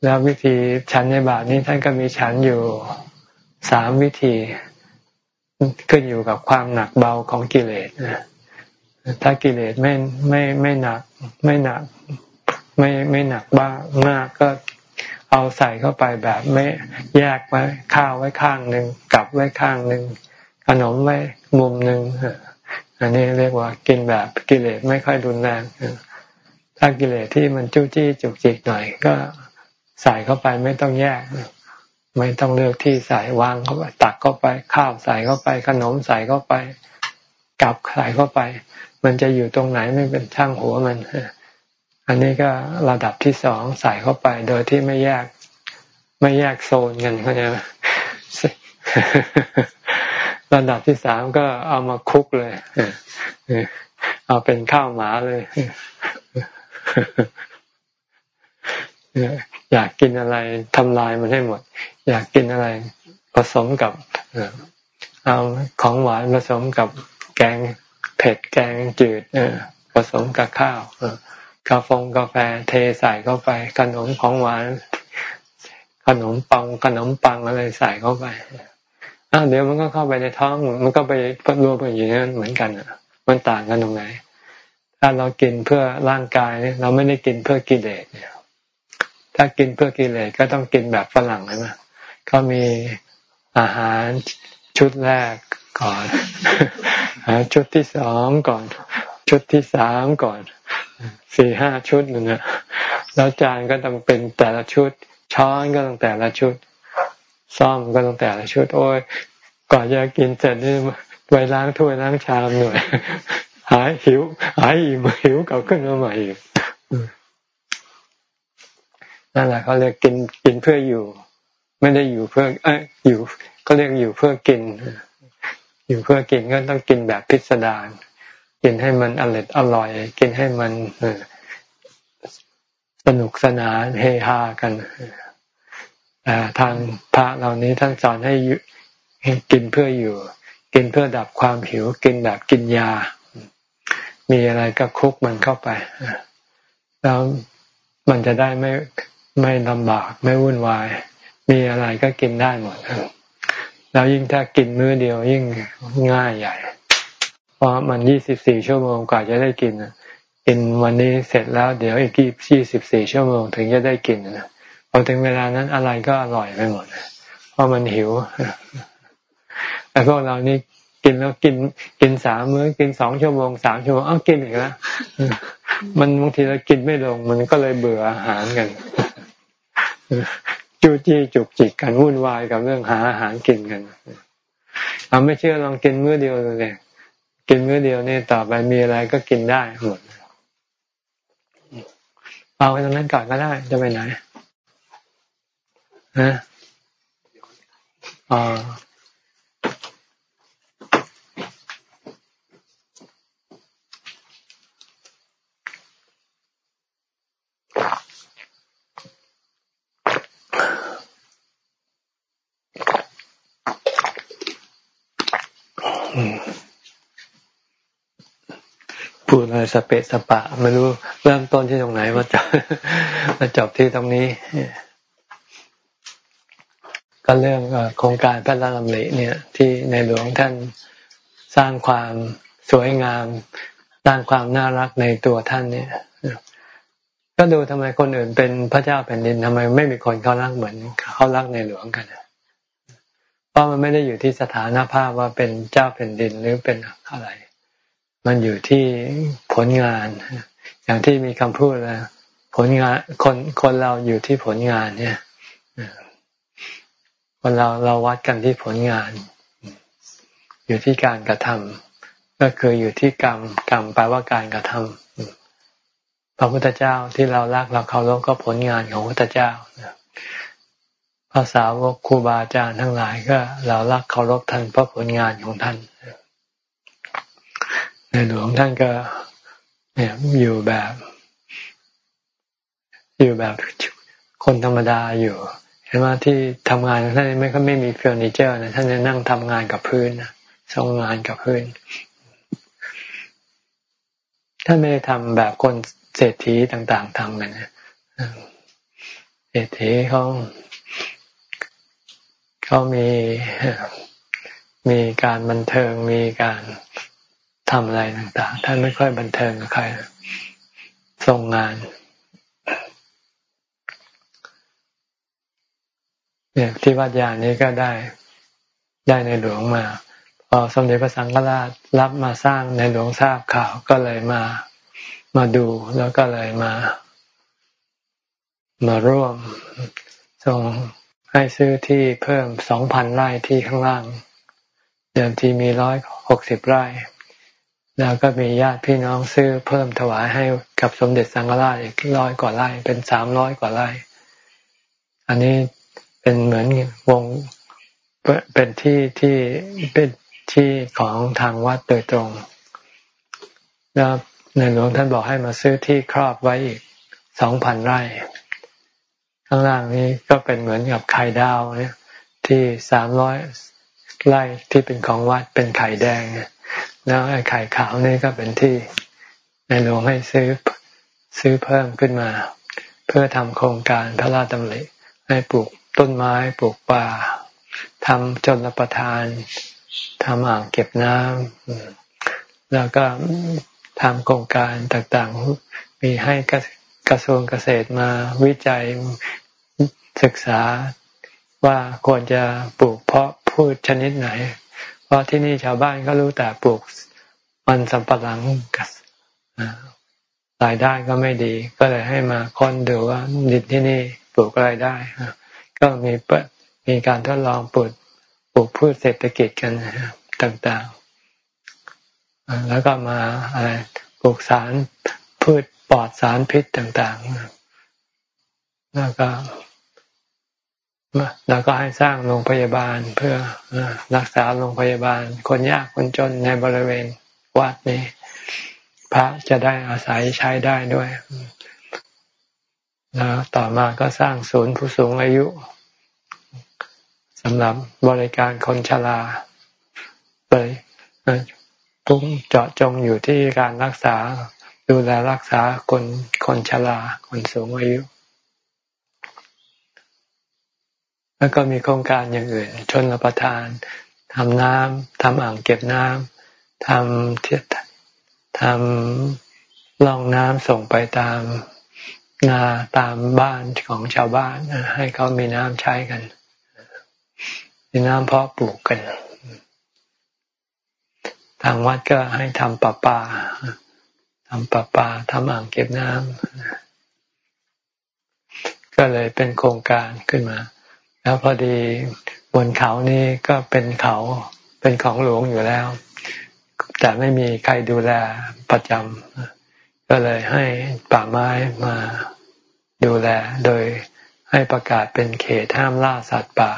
แล้ววิธีฉันในบาทนี้ท่านก็มีฉันอยู่ สามวิธีขึ้นอยู่กับความหนักเบาของกิเลสถ้ากิเลสไม่ไม่ไม่หนัก ไม่หนัก ไม่ไม่หนักบ้างมากก็เอาใส่เข้าไปแบบไม่แยกไว้ข้าวไว้ข้างหนึ่งกลับไว้ข้างหนึ่งขนมไว้มุมหนึ่งอันนี้เรียกว่ากินแบบกิเลสไม่ค่อยรุนแรงถ้ากิเลสที่มันจู้จี้จุกจิกหน่อย ก็ใส่เข้าไปไม่ต้องแยก ไม่ต้องเลือกที่ใส่วางเข้าไปตักเข้าไป ข้าวใส่เข้าไป ขนมใส่เข้าไปกับใส่เข้าไป มันจะอยู่ตรงไหนไม่เป็นช่างหัวมันอันนี้ก็ระดับที่สองใส่เข้าไป โดยที่ไม่แยก ไม่แยกโซนกันเข้าใจไหมระดับที่สามก็เอามาคุกเลยเอาเป็นข้าวหมาเลย อยากกินอะไรทำลายมันให้หมด อยากกินอะไรผสมกับเอาของหวานผสมกับแกงเผ็ดแกงจืดผสมกับข้าวกาแฟกาแฟเทใส่เข้าไป ขนมของหวาน ขนมปังขนมปังอะไรใส่เข้าไปอ้าวเดี๋ยวมันก็เข้าไปในท้องมันก็ไปรวมกันอยู่นั้นเหมือนกันอะ มันต่างกันตรงไหนถ้าเรากินเพื่อร่างกายเราไม่ได้กินเพื่อกิเลสเนี่ย ถ้ากินเพื่อกิเลสก็ต้องกินแบบฝรั่งใช่ไหมเขามีอาหารชุดแรกก่อนชุดที่สองก่อน ชุดที่สามก่อน สี่ห้าชุดนึงนะแล้วจานก็ต้องเป็นแต่ละชุด ช้อนก็ต้องแต่ละชุด ซ่อมก็ต้องแต่ละชุด โอ้ยก่อนจะกินเสร็จนี่ไปล้างถ้วยล้างชามหน่อย หายหิว หายอิ่มหิวเก่าขึ้นมาใหม่อีก นั่นแหละเขาเรียกกินกินเพื่ออยู่ ไม่ได้อยู่เพื่อเอ้อยู่ก็เรียกอยู่เพื่อกิน อยู่เพื่อกินก็ต้องกินแบบพิสดารกินให้มันอร่อยอร่อย กินให้มันสนุกสนานเฮฮากันแต่ทางพระเหล่านี้ท่านสอนให้กินเพื่ออยู่ กินเพื่อดับความหิว กินแบบกินยา มีอะไรก็คุกมันเข้าไปแล้วมันจะได้ไม่ ไม่ลำบากไม่วุ่นวาย มีอะไรก็กินได้หมดแล้วยิ่งถ้ากินมื้อเดียวยิ่งง่ายใหญ่ เพราะมันยี่สิบสี่ชั่วโมงกว่าจะได้กินกินวันนี้เสร็จแล้วเดี๋ยวอีกยี่สิบสี่ชั่วโมงถึงจะได้กินพอถึงเวลานั้นอะไรก็อร่อยไปหมดเพราะมันหิวไอ้พวกเรานี่กินแล้วกินกินสามมื้อกินสองชั่วโมงสามชั่วโมงอ้าวกินอีกแล้วมันบางทีเรากินไม่ลงมันก็เลยเบื่ออาหารกัน จู้จี้จุกจิกกันวุ่นวายกับเรื่องหาอาหารกินกันเอาไม่เชื่อลองกินมื้อเดียวเลยกินมื้อเดียวนี่ต่อไปมีอะไรก็กินได้หมดเอาไปตรงนั้นก่อนก็ได้ จะไปไหนฮะอ๋อ พูดอะไรสเปะสปะไม่รู้เริ่มต้นที่ตรงไหนมาจบมาจบที่ตรงนี้ก็เรื่องโครงการพระราชดำริเนี่ย ที่ในหลวงท่านสร้างความสวยงาม สร้างความน่ารักในตัวท่านเนี่ย ก็ดูทำไมคนอื่นเป็นพระเจ้าแผ่นดินทำไมไม่มีคนเขารักเหมือนเขารักในหลวงกันเพราะมันไม่ได้อยู่ที่สถานภาพว่าเป็นเจ้าแผ่นดินหรือเป็นอะไร มันอยู่ที่ผลงาน อย่างที่มีคำพูดแล้วผลงานคนคนเราอยู่ที่ผลงานเนี่ยคนเราเราวัดกันที่ผลงาน อยู่ที่การกระทำก็คืออยู่ที่กรรมกรรมแปลว่าการกระทำพระพุทธเจ้าที่เรารักเราเคารพก็ผลงานของพระพุทธเจ้าภาษาวกครูบาอาจารย์ทั้งหลายก็ เรารักเคารพท่านเพราะผลงานของท่าน ในหลวงท่านก็เนี่ยอยู่แบบ อยู่แบบคนธรรมดาอยู่ เห็นว่าที่ทำงานท่านไม่ก็ไม่มีเฟอร์นิเจอร์นะท่านจะนั่งทำงานกับพื้นทรงงานกับพื้น ท่านไม่ได้ทำแบบคนเศรษฐีต่าง ๆทำกันนะเศรษฐีเขาเขามีมีการบันเทิงมีการ ทำอะไรต่าง ๆ ท่านไม่ค่อยบันเทิงกับใครทรงงานเนี่ยที่วัดยานี้ก็ได้ได้ในหลวงมา พอสมเด็จพระสังฆราชรับมาสร้างในหลวงทราบข่าวก็เลยมามาดูแล้วก็เลยมา มาร่วมส่งให้ซื้อที่เพิ่มสองพันไร่ที่ข้างล่าง เดิมทีมีร้อยหกสิบไร่ แล้วก็มีญาติพี่น้องซื้อเพิ่มถวายให้กับสมเด็จสังฆราชอีกร้อยกว่าไร่เป็นสามร้อยกว่าไร่ อันนี้เป็นเหมือนวงเป็นที่ที่เป็นที่ของทางวัดโดยตรง แล้วในหลวงท่านบอกให้มาซื้อที่ครอบไว้อีกสองพันไร่ ข้างล่างนี้ก็เป็นเหมือนกับไข่ดาวเนี่ยที่สามร้อยไร่ที่เป็นของวัดเป็นไข่แดง แล้วไอ้ไข่ขาวนี่ก็เป็นที่ในหลวงให้ซื้อซื้อเพิ่มขึ้นมา เพื่อทำโครงการพระราชดำริให้ปลูกต้นไม้ปลูกป่าทำจนรประทานทำอ่างเก็บน้ำแล้วก็ทำโครงการต่างๆ มีให้กระทรวงเกษตรมาวิจัยศึกษาว่าควรจะปลูกเพาะพืชชนิดไหน เพราะที่นี่ชาวบ้านก็รู้แต่ปลูกมันสำปะหลังกับรายได้ก็ไม่ดี ก็เลยให้มาค้นดูว่าดินที่นี่ปลูกอะไรได้ ก็มีมีการทดลองปลูกปลูกพืชเศรษฐกิจกันต่างๆ แล้วก็มาอะไรปลูกสารพืชปลอดสารพิษต่างๆ แล้วก็ แล้วก็ให้สร้างโรงพยาบาลเพื่อรักษาโรงพยาบาล คนยากคนจนในบริเวณวัดนี้ พระจะได้อาศัยใช้ได้ด้วยแล้วต่อมาก็สร้างศูนย์ผู้สูงอายุสำหรับบริการคนชราไปพุ่งเจาะจงอยู่ที่การรักษาดูแลรักษาคนคนชราคนสูงอายุ แล้วก็มีโครงการอย่างอื่น ชนรับประทานทำน้ำทำอ่างเก็บน้ำทำเทียทำล่องน้ำส่งไปตามนาตามบ้านของชาวบ้านให้เขามีน้ำใช้กัน มีน้ำเพาะปลูกกัน ทางวัดก็ให้ทำประปาทำประปาทำอ่างเก็บน้ำก็เลยเป็นโครงการขึ้นมา แล้วพอดีบนเขานี่ก็เป็นเขาเป็นของหลวงอยู่แล้ว แต่ไม่มีใครดูแลประจำก็เลยให้ป่าไม้มาดูแล โดยให้ประกาศเป็นเขตห้ามล่าสัตว์ป่า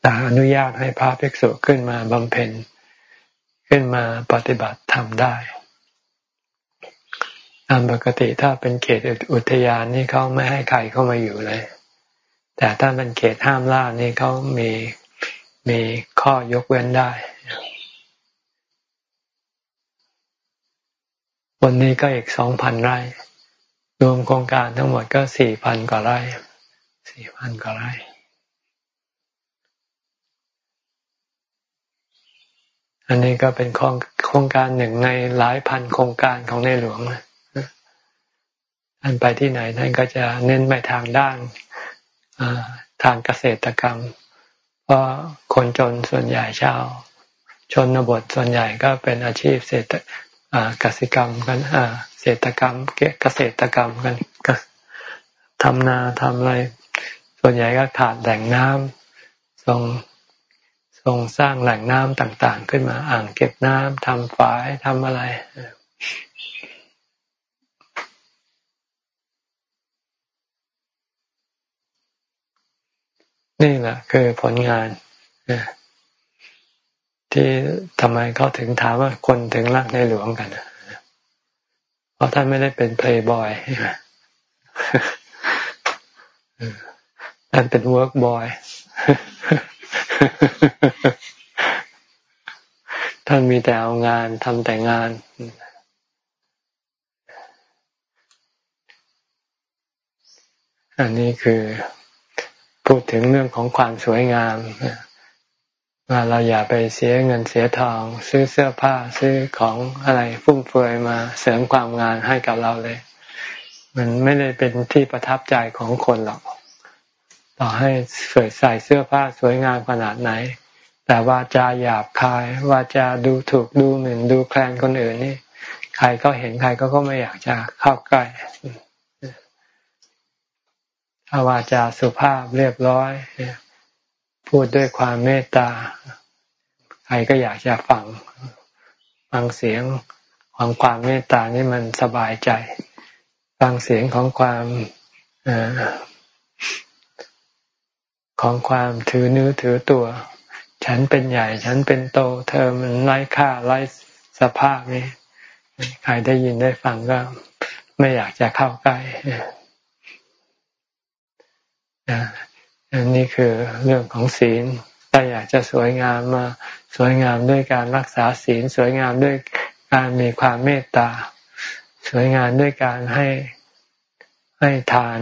แต่อนุญาตให้พระภิกษุขึ้นมาบำเพ็ญขึ้นมาปฏิบัติทำได้ ตามปกติถ้าเป็นเขตอุทยานนี่เขาไม่ให้ใครเข้ามาอยู่เลย แต่ถ้าเป็นเขตห้ามล่านี่เขามีมีข้อยกเว้นได้ วันนี้ก็อีกสองพันไร่ รวมโครงการทั้งหมดก็สี่พันกว่าไร่สี่พันกว่าไร่ อันนี้ก็เป็นโครงการหนึ่งในหลายพันโครงการของในหลวง ท่านไปที่ไหนท่านก็จะเน้นไปทางด้านทางเกษตรกรรม เพราะคนจนส่วนใหญ่ชาวชนบทส่วนใหญ่ก็เป็นอาชีพเศรษฐกสิกรรมกันเศรษฐกรรมเกษตรกรรมกันทำนาทำอะไรส่วนใหญ่ก็ขาดแหล่งน้ำทรงทรงสร้างแหล่งน้ำต่างๆ ขึ้นมาอ่างเก็บน้ำทำฝายทำอะไร นี่แหละคือผลงานที่ทำไมเขาถึงถามว่าคนถึงรักในหลวงกันเพราะท่านไม่ได้เป็นเพลย์บอยท่านเป็น work boy ท่านมีแต่เอางานทำแต่งานอันนี้คือ พูดถึงเรื่องของความสวยงามว่าเราอย่าไปเสียเงินเสียทอง ซื้อเสื้อผ้าซื้อของอะไรฟุ่มเฟือยมาเสริมความงามให้กับเราเลย มันไม่ได้เป็นที่ประทับใจของคนหรอกต่อให้สวยใส่เสื้อผ้าสวยงามขนาดไหน แต่ว่าจะหยาบคายว่าจะดูถูกดูหมิ่นดูแคลนคนอื่นนี่ใครก็เห็นใครก็ก็ไม่อยากจะเข้าใกล้ถ้าวาจาสุภาพเรียบร้อย พูดด้วยความเมตตา ใครก็อยากจะฟังฟังเสียงของความเมตตานี่มันสบายใจ ฟังเสียงของความอของความถือเนื้อถือตัว ฉันเป็นใหญ่ ฉันเป็นโต เธอมันไร้ค่าไร้สภาพนี่ใครได้ยินได้ฟังก็ไม่อยากจะเข้าใกล้ อันนี้คือเรื่องของศีลถ้าอยากจะสวยงามมาสวยงามด้วยการรักษาศีล สวยงามด้วยการมีความเมตตา สวยงามด้วยการให้ให้ทาน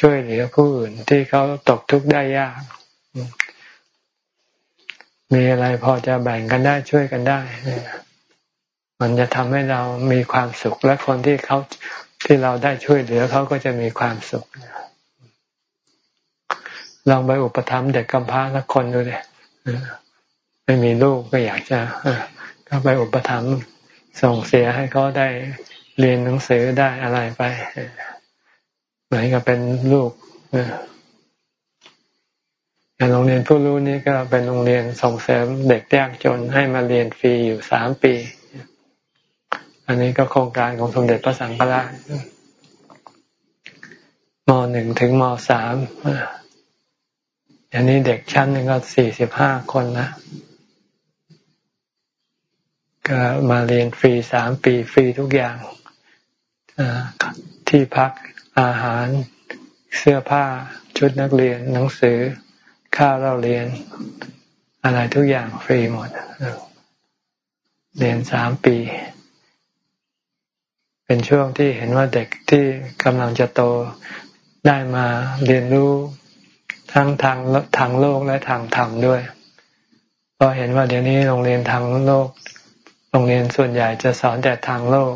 ช่วยเหลือผู้อื่นที่เขาตกทุกข์ได้ยาก มีอะไรพอจะแบ่งกันได้ช่วยกันได้ มันจะทำให้เรามีความสุขและคนที่เขาที่เราได้ช่วยเหลือเขาก็จะมีความสุข ลองไปอุปถัมภ์เด็กกำพร้าสักคนดูเลยไม่มีลูกก็อยากจะก็ไปอุปถัมภ์ส่งเสียให้เขาได้เรียนหนังสือได้อะไรไปเหมือนกับเป็นลูกอย่างโรงเรียนผู้รู้นี้ก็เป็นโรงเรียนส่งเสริมเด็กยากจนให้มาเรียนฟรีอยู่สามปี อันนี้ก็โครงการของสมเด็จพระสังฆราชมหนึ่งถึงมสาม อย่างนี้เด็กชั้นหนึ่งก็สี่สิบห้าคนนะก็มาเรียนฟรีสามปีฟรีทุกอย่างที่พักอาหารเสื้อผ้าชุดนักเรียนหนังสือค่าเราเรียน อะไรทุกอย่างฟรีหมด เรียนสามปี เป็นช่วงที่เห็นว่าเด็กที่กำลังจะโตได้มาเรียนรู้ ทั้งทางทางโลกและทางธรรมด้วยเพราะเห็นว่าเดี๋ยวนี้โรงเรียนทางโลก โรงเรียนส่วนใหญ่จะสอนแต่ทางโลก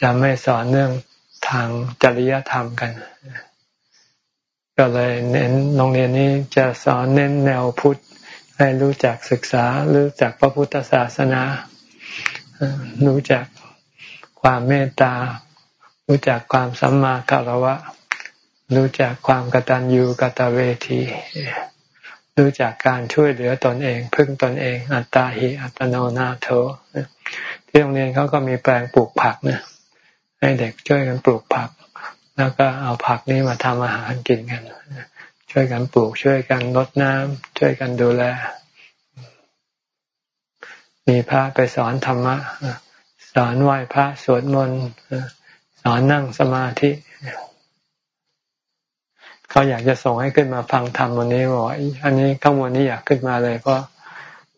จะไม่สอนเรื่องทางจริยธรรมกัน ก็เลยเน้นโรงเรียนนี้จะสอนเน้นแนวพุทธให้รู้จักศึกษารู้จักพระพุทธศาสนา รู้จักความเมตตา รู้จักความสัมมาคารวะ รู้จักความกตัญญูกตเวทีรู้จักการช่วยเหลือตนเอง พึ่งตนเอง อัตตาหิอัตโนนาโถที่โรงเรียนเขาก็มีแปลงปลูกผักนะให้เด็กช่วยกันปลูกผัก แล้วก็เอาผักนี้มาทำอาหารกินกันช่วยกันปลูกช่วยกันรดน้ำช่วยกันดูแล มีพระไปสอนธรรมะสอนไหว้พระสวดมนต์สอนนั่งสมาธิ เขาอยากจะส่งให้ขึ้นมาฟังธรรมวันนี้บอกอันนี้ข้างบนนี้อยากขึ้นมาเลยเพราะ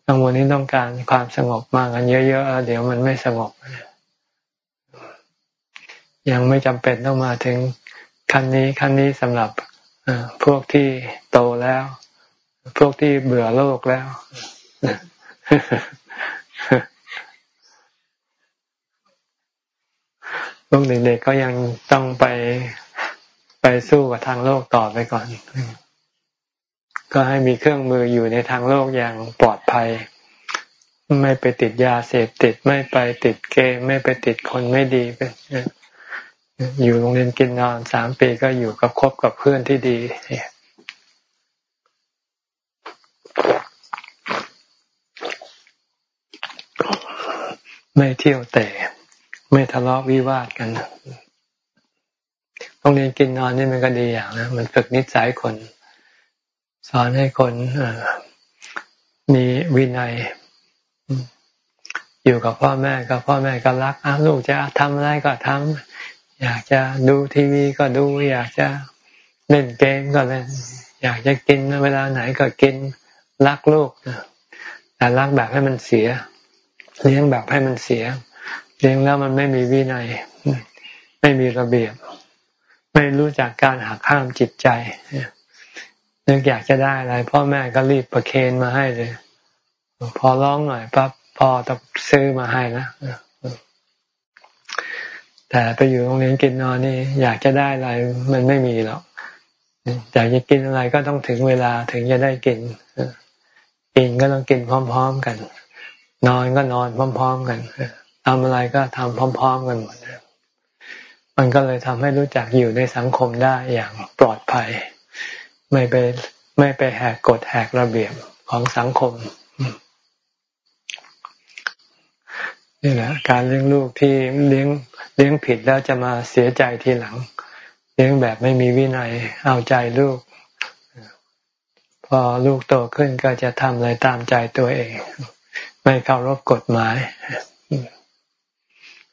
ข้างบนนี้ต้องการความสงบมากกันเยอะๆเดี๋ยวมันไม่สงบยังไม่จำเป็นต้องมาถึงขั้นนี้ขั้นนี้สำหรับพวกที่โตแล้ว พวกที่เบื่อโลกแล้วพวกเด็กๆก็ยังต้องไป ไปสู้กับทางโลกต่อไปก่อน ก็ให้มีเครื่องมืออยู่ในทางโลกอย่างปลอดภัย ไม่ไปติดยาเสพติดไม่ไปติดเกมไม่ไปติดคนไม่ดีไปอยู่โรงเรียนกินนอนสามปีก็อยู่กับคบกับเพื่อนที่ดีไม่เที่ยวแต่ไม่ทะเลาะวิวาทกัน โรงเรียนกินนอนนี่มันก็ดีอย่างนะมันฝึกนิสัยคน สอนให้คนมีวินัย อยู่กับพ่อแม่กับพ่อแม่ก็รักลูกจะทำอะไรก็ทำอยากจะดูทีวีก็ดู อยากจะเล่นเกมก็เล่น อยากจะกินเวลาไหนก็กินรักลูกแต่รักแบบให้มันเสีย เลี้ยงแบบให้มันเสีย เลี้ยงแล้วมันไม่มีวินัย ไม่มีระเบียบ ไม่รู้จักการหักห้ามจิตใจนึกอยากจะได้อะไรพ่อแม่ก็รีบประเคนมาให้เลย พอร้องหน่อยปั๊บพ่อต้องซื้อมาให้นะแต่ไปอยู่โรงเรียนกินนอนนี่ อยากจะได้อะไรมันไม่มีหรอกอยากจะกินอะไรก็ต้องถึงเวลาถึงจะได้กินกินก็ต้องกินพร้อม ๆกัน นอนก็นอนพร้อม ๆ กันทำอะไรก็ทำพร้อม ๆ กันหมด มันก็เลยทำให้รู้จักอยู่ในสังคมได้อย่างปลอดภัย ไม่ไปไม่ไปแหกกฎแหกระเบียบของสังคมนี่แหละการเลี้ยงลูกที่เลี้ยงเลี้ยงผิดแล้วจะมาเสียใจทีหลัง เลี้ยงแบบไม่มีวินัยเอาใจลูก พอลูกโตขึ้นก็จะทำอะไรตามใจตัวเอง ไม่เคารพกฎหมาย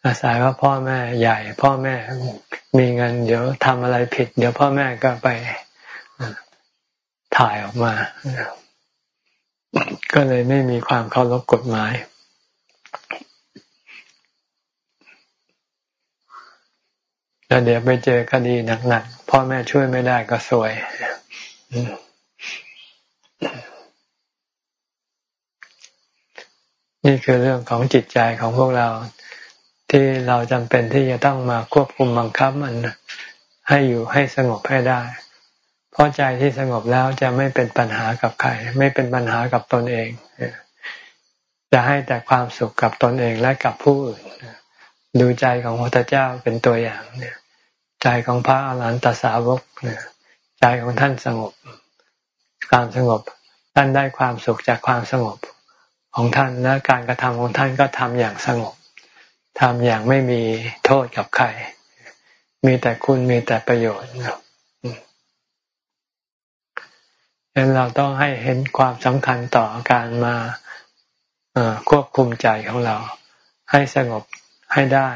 อาศัยว่าพ่อแม่ใหญ่ พ่อแม่มีเงิน เดี๋ยวทำอะไรผิด เดี๋ยวพ่อแม่ก็ไปถ่ายออกมา ก็เลยไม่มีความเคารพกฎหมาย แล้วเดี๋ยวไปเจอคดีหนักๆ พ่อแม่ช่วยไม่ได้ก็สวย นี่คือเรื่องของจิตใจของพวกเรา ที่เราจำเป็นที่จะต้องมาควบคุมบังคับมันให้อยู่ให้สงบให้ได้ เพราะใจที่สงบแล้วจะไม่เป็นปัญหากับใคร ไม่เป็นปัญหากับตนเอง จะให้แต่ความสุขกับตนเองและกับผู้อื่น ดูใจของพระพุทธเจ้าเป็นตัวอย่างเนี่ย ใจของพระอรหันตสาวกเนี่ยใจของท่านสงบ ความสงบ ท่านได้ความสุขจากความสงบของท่านและการกระทำของท่านก็ทำอย่างสงบ ทำอย่างไม่มีโทษกับใคร มีแต่คุณมีแต่ประโยชน์ดังนั้นเราต้องให้เห็นความสำคัญต่อการมาควบคุมใจของเรา ให้สงบให้ได้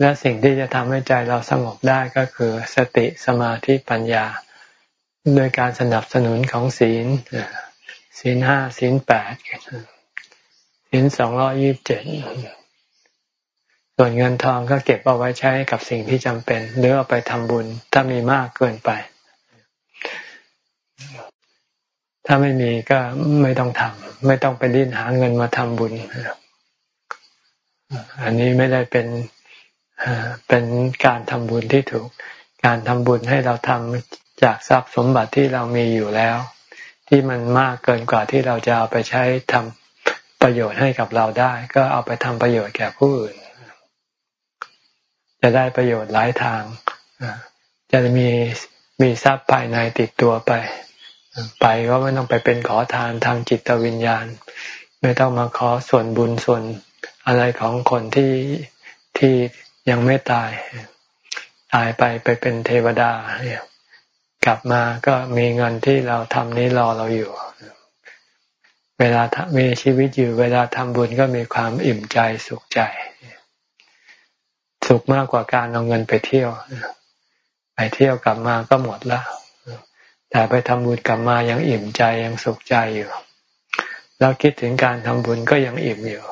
และสิ่งที่จะทำให้ใจเราสงบได้ก็คือสติสมาธิปัญญา โดยการสนับสนุนของศีลศีลห้าศีลแปดศีลสองร้อยี่บเจ็ด ส่วนเงินทองก็เก็บเอาไว้ใช้กับสิ่งที่จำเป็น หรือเอาไปทำบุญ ถ้ามีมากเกินไป ถ้าไม่มีก็ไม่ต้องทำไม่ต้องไปดิ้นหาเงินมาทำบุญ อันนี้ไม่ได้เป็นเป็นการทำบุญที่ถูก การทำบุญให้เราทำจากทรัพย์สมบัติที่เรามีอยู่แล้ว ที่มันมากเกินกว่าที่เราจะเอาไปใช้ทำประโยชน์ให้กับเราได้ ก็เอาไปทำประโยชน์แก่ผู้อื่น จะได้ประโยชน์หลายทางจะมีมีทรัพย์ภายในติดตัวไป ไปก็ไม่ต้องไปเป็นขอทานทางจิตวิญญาณ ไม่ต้องมาขอส่วนบุญส่วนอะไรของคนที่ที่ยังไม่ตาย ตายไปไปเป็นเทวดาเนี่ยกลับมาก็มีเงินที่เราทำนี้รอเราอยู่ เวลามีชีวิตอยู่ เวลาทำบุญก็มีความอิ่มใจสุขใจ สุขมากกว่าการเอาเงินไปเที่ยวไปเที่ยวกลับมาก็หมดแล้วแต่ไปทำบุญกลับมายังอิ่มใจยังสุขใจอยู่ แล้วคิดถึงการทำบุญก็ยังอิ่มอยู่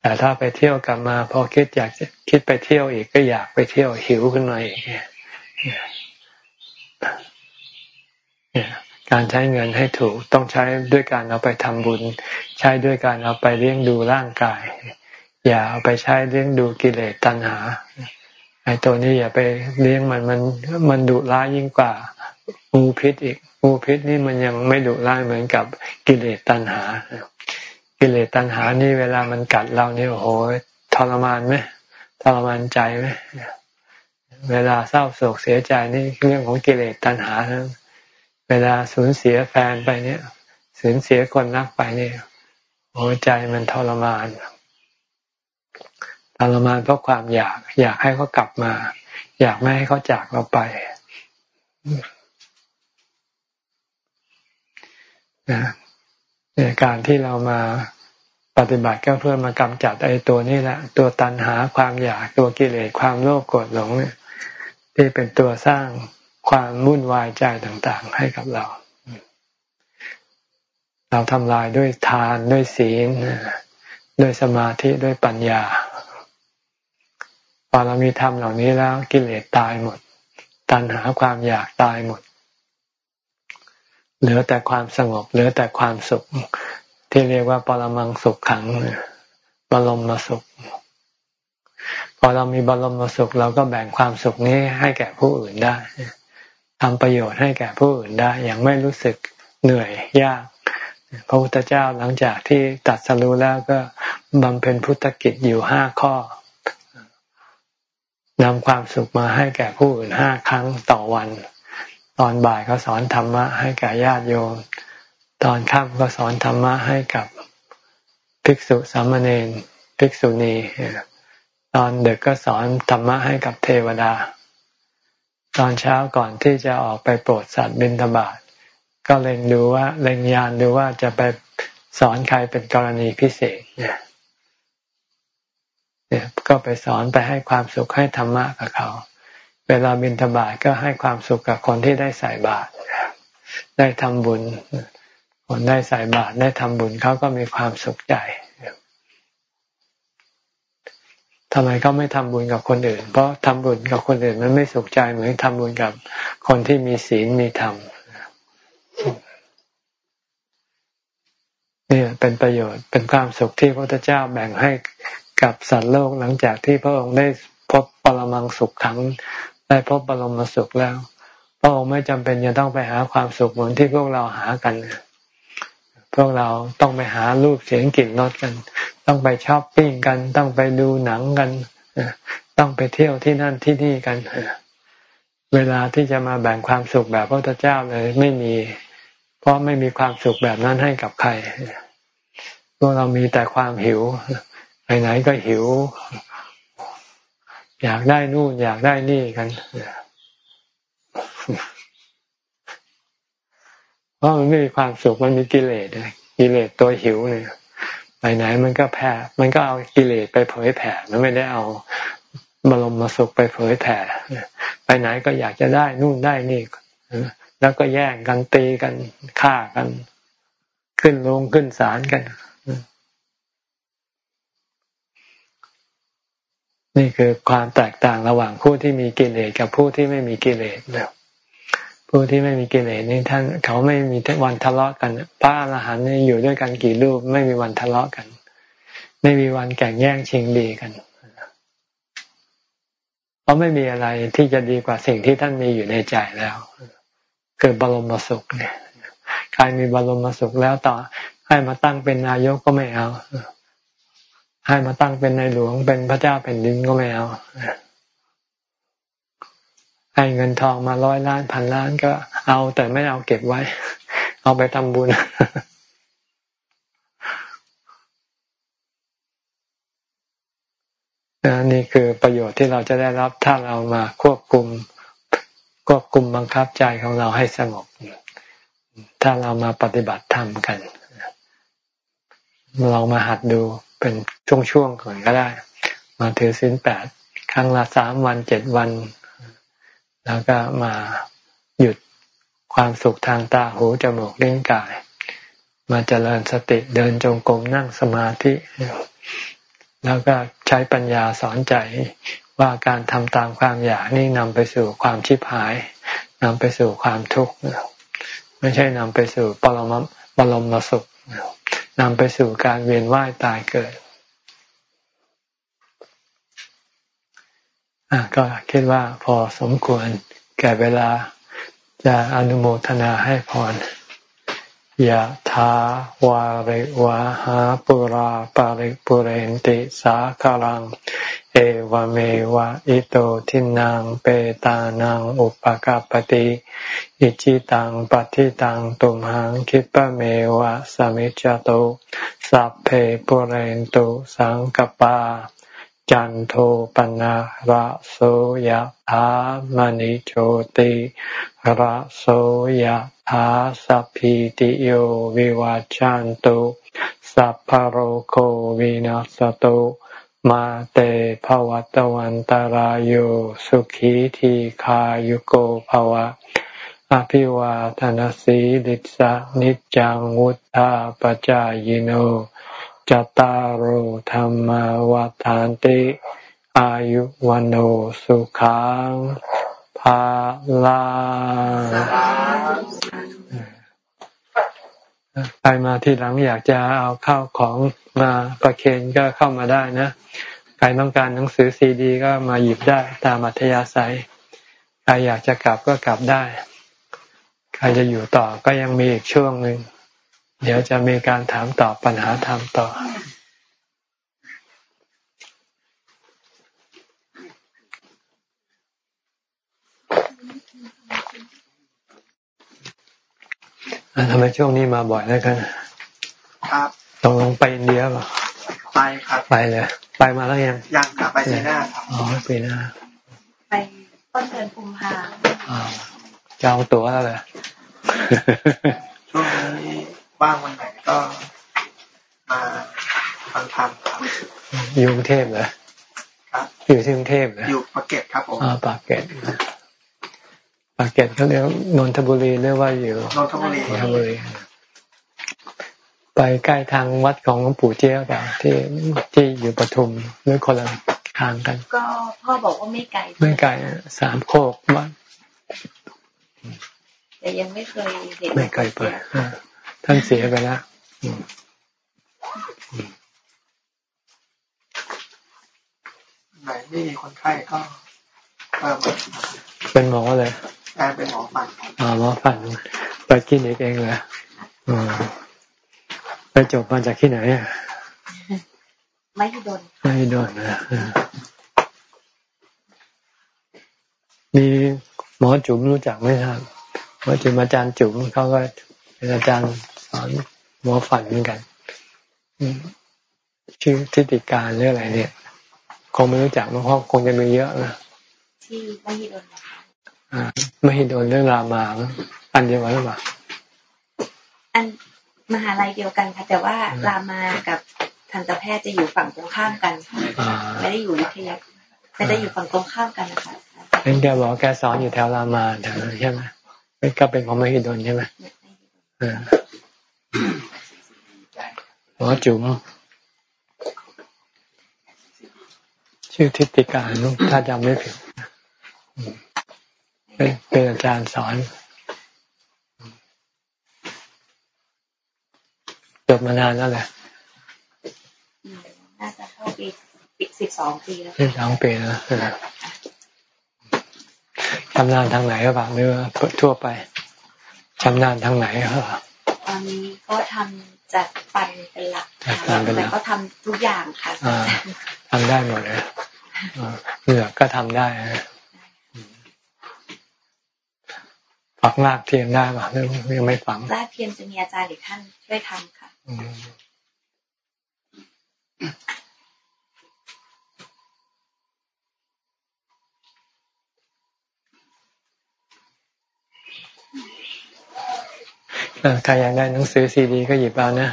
แต่ถ้าไปเที่ยวกลับมาพอคิดอยากคิดไปเที่ยวอีกก็อยากไปเที่ยวหิวขึ้นมาอีกการใช้เงินให้ถูกต้องใช้ด้วยการเอาไปทำบุญ ใช้ด้วยการเอาไปเลี้ยงดูร่างกาย อย่าเอาไปใช้เลี้ยงดูกิเลสตัณหาไอ้ตัวนี้อย่าไปเลี้ยงมันมันมันดุร้ายยิ่งกว่างูพิษอีกงูพิษนี่มันยังไม่ดุร้ายเหมือนกับกิเลสตัณหา กิเลสตัณหานี่เวลามันกัดเราเนี่ยโอ้โหทรมานไหมทรมานใจไหมเวลาเศร้าโศกเสียใจนี่เรื่องของกิเลสตัณหาทั้งเวลาสูญเสียแฟนไปเนี่ยสูญเสียคนรักไปเนี่ยโอ้ใจมันทรมาน รมานเพราะความอยาก อยากให้เขากลับมา อยากไม่ให้เขาจากเราไปการที่เรามาปฏิบัติก็เพื่อมากำจัดไอ้ตัวนี้แหละตัวตันหาความอยากตัวกิเลสความโลภโกรธหลงเนี่ยที่เป็นตัวสร้างความวุ่นวายใจต่างๆ ให้กับเรา เราทำลายด้วยทานด้วยศีลด้วยสมาธิด้วยปัญญา พอเรามีธรรมเหล่านี้แล้วกิเลสตายหมด ตัณหาความอยากตายหมด เหลือแต่ความสงบ เหลือแต่ความสุข ที่เรียกว่าปรมังสุขขังบรมมาสุข พอเรามีบรมมาสุข เราก็แบ่งความสุขนี้ให้แก่ผู้อื่นได้ทำประโยชน์ให้แก่ผู้อื่นได้ อย่างไม่รู้สึกเหนื่อยยาก พระพุทธเจ้าหลังจากที่ตัดสรู้แล้วก็บำเพ็ญพุทธกิจอยู่ห้าข้อ นำความสุขมาให้แก่ผู้อื่นห้าครั้งต่อวัน ตอนบ่ายก็สอนธรรมะให้แก่ญาติโยม ตอนค่ำก็สอนธรรมะให้กับภิกษุสามเณรภิกษุณีตอนเด็กก็สอนธรรมะให้กับเทวดา ตอนเช้าก่อนที่จะออกไปโปรดสัตว์บิณฑบาตก็เล็งดูว่าเล็งยานดูว่าจะไปสอนใครเป็นกรณีพิเศษเนี่ย ก็ไปสอนไปให้ความสุขให้ธรรมะกับเขา เวลาบิณฑบาตก็ให้ความสุขกับคนที่ได้ใส่บาตรได้ทำบุญ คนได้ใส่บาตรได้ทำบุญเขาก็มีความสุขใจทำไมเขาไม่ทำบุญกับคนอื่น เพราะทำบุญกับคนอื่น มันไม่สุขใจเหมือนทำบุญกับคนที่มีศีลมีธรรมนี่เป็นประโยชน์เป็นความสุขที่พระพุทธเจ้าแบ่งให้ กับสัตว์โลกหลังจากที่พระองค์ได้พบปรมังสุขขังได้พบปรมสุขแล้ว พระองค์ไม่จำเป็นจะต้องไปหาความสุขเหมือนที่พวกเราหากันพวกเราต้องไปหารูปเสียงกลิ่นรสกัน ต้องไปช้อปปิ้งกัน ต้องไปดูหนังกันต้องไปเที่ยวที่นั่นที่นี่กันเวลาที่จะมาแบ่งความสุขแบบพระพุทธเจ้าเลยไม่มี เพราะไม่มีความสุขแบบนั้นให้กับใครพวกเรามีแต่ความหิว ไปไหนก็หิว อยากได้นู่นอยากได้นี่กันเพราะมันไม่มีความสุขมันมีกิเลสกิเลสตัวหิวเนี่ยไปไหนมันก็แผ่มันก็เอากิเลสไปเผยแผ่มันไม่ได้เอาบรมมาสุขไปเผยแผ่ไปไหนก็อยากจะได้นู่นได้นี่แล้วก็แย่งกันตีกันฆ่ากัน ขึ้นลงขึ้นศาลกัน นี่คือความแตกต่างระหว่างผู้ที่มีกิเลสกับผู้ที่ไม่มีกิเลสนะผู้ที่ไม่มีกิเลสนี่ท่านเขาไม่มีวันทะเลาะกันพระอรหันต์นี่อยู่ด้วยกันกี่รูปไม่มีวันทะเลาะกัน ไม่มีวันแข่งแย่งชิงดีกันเพราะไม่มีอะไรที่จะดีกว่าสิ่งที่ท่านมีอยู่ในใจแล้วคือบรมสุขเนี่ยใครมีบรมสุขแล้วต่อให้มาตั้งเป็นนายกก็ไม่เอา ให้มาตั้งเป็นในหลวงเป็นพระเจ้าแผ่นดินก็ไม่เอาให้เงินทองมาร้อยล้านพันล้านก็เอาแต่ไม่เอาเก็บไว้ เอาไปทำบุญ นี่คือประโยชน์ที่เราจะได้รับถ้าเรามาควบคุม ควบคุมบังคับใจของเราให้สงบ ถ้าเรามาปฏิบัติธรรมกันลองมาหัดดู เป็นช่วงๆก่อนก็ได้ มาถือศีลแปดครั้งละสามวันเจ็ดวัน แล้วก็มาหยุดความสุขทางตาหูจมูกลิ้นกาย มาเจริญสติเดินจงกรมนั่งสมาธิ แล้วก็ใช้ปัญญาสอนใจว่าการทำตามความอยากนี่นำไปสู่ความชิบหายนำไปสู่ความทุกข์ไม่ใช่นำไปสู่ปรมปรมสุข นำไปสู่การเวียนว่ายตายเกิดก็คิดว่าพอสมควรแก่เวลาจะอนุโมทนาให้พรยะทาวาริวะหาปุราปาริปุเรนติสาคารัง เอวเมวะอิโตทินังเปตานังอุปกาปติอิจิตังปฏิตังตุมหังคิปะเมวะสมิจจโตสัพเพปุเรนตุสังกปา จันโทปนะระโสยธามณิโชติระโสยธาสัพพิติโยวิวัจจันตุสัพพโรโควินัสตุ มาเตภวัตวันตารโยสุขีทีขายุโกภวะ อภิวาทนสีลิสะนิจังวุธาปจายโนจตารโธรรมวาทานติ อายุวันโอสุขังภาลาใครมาที่หลังอยากจะเอาข้าวของมาประเคนก็เข้ามาได้นะ ใครต้องการหนังสือซีดีก็มาหยิบได้ตามอัธยาศัย ใครอยากจะกลับก็กลับได้ ใครจะอยู่ต่อก็ยังมีอีกช่วงหนึ่ง เดี๋ยวจะมีการถามตอบปัญหาถามต่อทำไมช่วงนี้มาบ่อยแล้วกันครับตรงลงไปอินเดียป่ะไปครับ ไปเลย ไปมาแล้วยังยังกลับไปปีหน้าครับอ๋อปีหน้า ไปต้นเดือนกุมภาอ๋อจองตั๋วแล้วเลยช่วงนี้ว่างวันไหนก็มาฟังธรรมครับอยู่กรุงเทพเหรอครับอยู่ที่กรุงเทพเหรออยู่ปากเกร็ดครับผมอ๋อปากเกร็ดปากเกร็ดเขาเรียกนนทบุรีเรียกว่าอยู่นนทบุรีนนทบุรี ไปใกล้ทางวัดของหลวงปู่เจ้าแต่ที่ที่อยู่ปทุมหรือคนละทางกัน ก็พ่อบอกว่าไม่ไกล ไม่ไกลสามโคกวัดแต่ยังไม่เคยเห็นไม่เคยไปท่านเสียไปแล้วไหนไม่มีคนไข้ก็เป็นหมอเลยกลายเป็นหมอฟันอ๋อหมอฟันไปกินเองเลยอ๋อ ไปจบมาจากที่ไหนอะไม่โดนไม่โดนนะมีหมอจุ๋มรู้จักไหมครับหมอจุ๋มอาจารย์จุ๋มเขาก็เป็นอาจารย์สอนหมอฝันเหมือนกันชื่อทิติการหรืออะไรเนี่ย คงไม่รู้จักเพราะคงจะมีเยอะนะที่ไม่โดนไม่โดนเรื่องรามาอันเดียวกันหรือเปล่าอัน มหาลัยเดียวกันค่ะแต่ว่ารามากับทันตแพทย์จะอยู่ฝั่งตรงข้ามกันไม่ได้อยู่วิทยาไม่ได้อยู่ฝั่งตรงข้ามกันนะคะเป็นแกบอกแกสอนอยู่แถวรามาแถวนั้นใช่ไหมก็เป็นของมหิดลใช่ไหมหมอจุ๋มชื่อทิติการถ้าจำไม่ผิดเป็นอาจารย์สอน จบมานานแล้วแหละน่าจะเข้าปีสิบสองปีแล้วสิบสองปีแล้วชำนาญทางไหนก็บ้างหรือทั่วไปชำนาญทางไหนก็ตอนนี้ก็ทำจัดปันเป็นหลักแต่ก็ทำทุกอย่างค่ะทำได้หมดเลยเหนือก็ทำได้ฝังรากเทียมได้ป่ะหรือยังไม่ฝังรากเทียมจะมีอาจารย์อีกท่านช่วยทำค่ะ ใครอยากได้หนังสือซีดีก็หยิบเอานะ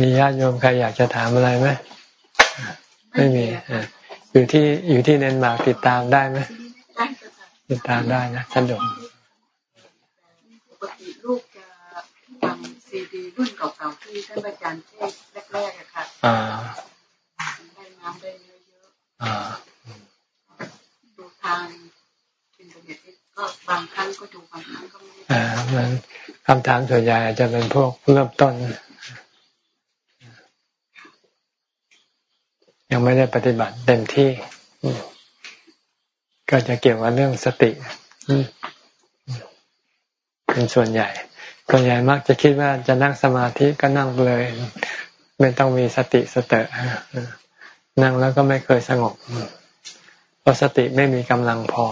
มีญาติโยมใครอยากจะถามอะไรไหม ไม่มีอยู่ที่อยู่ที่เนนมาติดตามได้ไหมติดตามได้นะสะดวกปกติลูกจะฟังซีดีรุ่นเก่าๆที่ท่านอาจารย์เทศแรกๆอะค่ะได้น้ำได้เยอะๆดูทางอินเทอร์เน็ตก็บางครั้งก็ดูบางครั้งก็ไม่ได้อ่ามันคำถามส่วนใหญ่อาจจะเป็นพวกเริ่มต้น ยังไม่ได้ปฏิบัติเต็มที่ก็จะเกี่ยวกับเรื่องสติเป็นส่วนใหญ่ส่วนใหญ่มักจะคิดว่าจะนั่งสมาธิก็นั่งเลย ไม่ต้องมีสติสเตอนั่งแล้วก็ไม่เคยสงบเพราะสติไม่มีกำลังพอ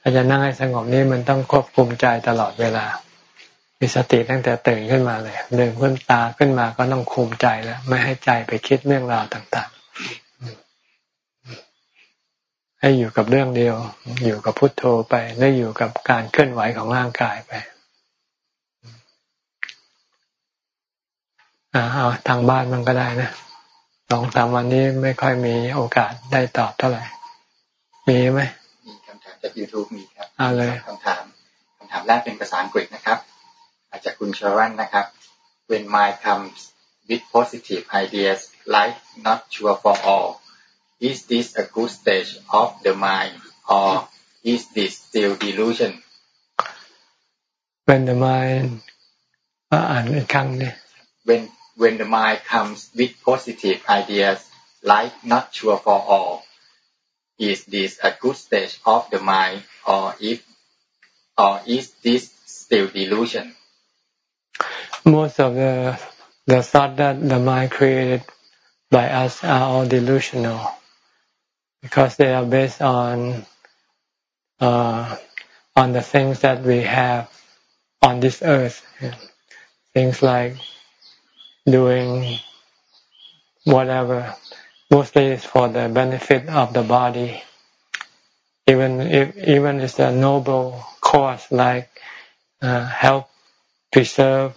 ถ้าจะนั่งให้สงบนี้มันต้องควบคุมใจตลอดเวลา มีสติตั้งแต่ตื่นขึ้นมาเลยเดินขึ้นตาขึ้นมาก็ต้องคุมใจแล้วไม่ให้ใจไปคิดเรื่องราวต่างๆ ให้อยู่กับเรื่องเดียว อยู่กับพุทโธไปได้อยู่กับการเคลื่อนไหวของร่างกายไปเอาทางบ้านมันก็ได้นะสองสามวันนี้ไม่ค่อยมีโอกาสได้ตอบเท่าไหร่ มีไหมมีคำถามจาก YouTube มีครับเอาเลยคำถามคำถามแรกเป็นภาษาอังกฤษนะครับ อาจจะคุณชรันนะครับ When mind comes with positive ideas like not sure for all is this a good stage of the mind or is this still delusion when the mind อ่านอีกครั้งเนี่ย when when the mind comes with positive ideas like not sure for all, is this a good stage of the mind or if or is this still delusion? Most of the the thought that the mind created by us are all delusional because they are based on uh, on the things that we have on this earth. Things like doing whatever, mostly it's for the benefit of the body. Even if even it's a noble cause like uh, help preserve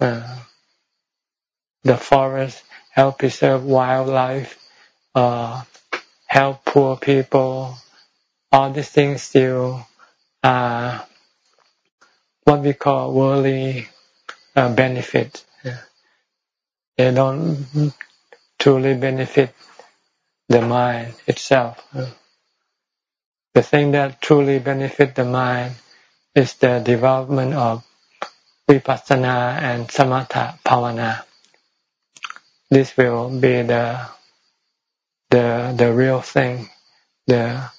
the forest, help preserve wildlife, uh, help poor people. All these things still are what we call worldly uh, benefit they don't truly benefit the mind itself. The thing that truly benefit the mind is the development of vipassana and samatha bhavana. This will be the the the real thing, the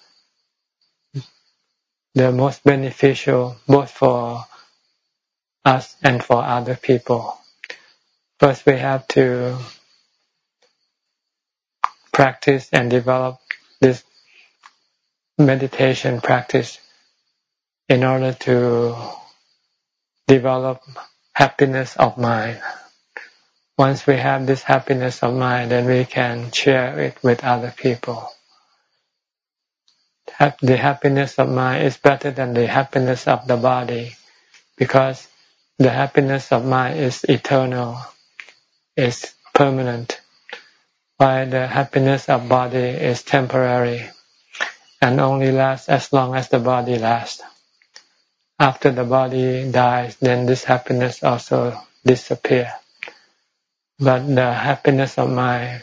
the most beneficial both for us and for other people. First, we have to practice and develop this meditation practice in order to develop happiness of mind. Once we have this happiness of mind, then we can share it with other people. The happiness of mind is better than the happiness of the body because the happiness of mind is eternal is permanent, while the happiness of body is temporary and only lasts as long as the body lasts. After the body dies, then this happiness also disappear. But the happiness of mind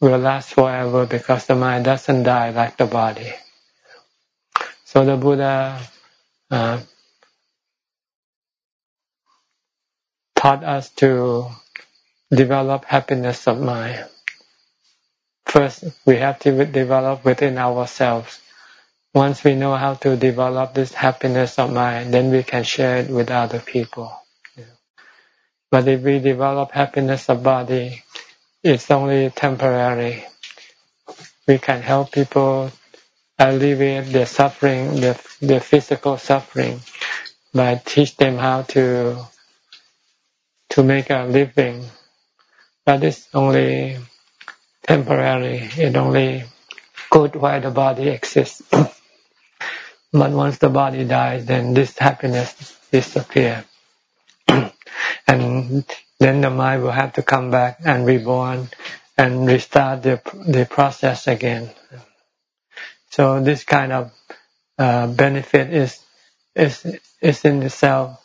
will last forever because the mind doesn't die like the body. So the Buddha uh, taught us to develop happiness of mind. First, we have to develop within ourselves. Once we know how to develop this happiness of mind, then we can share it with other people. But if we develop happiness of body, it's only temporary. We can help people alleviate their suffering, their, their physical suffering, by teach them how to to make a living but it's only temporary. It only good while the body exists. But once the body dies, then this happiness disappears. and then the mind will have to come back and reborn and restart the the process again. So this kind of uh, benefit is is is in itself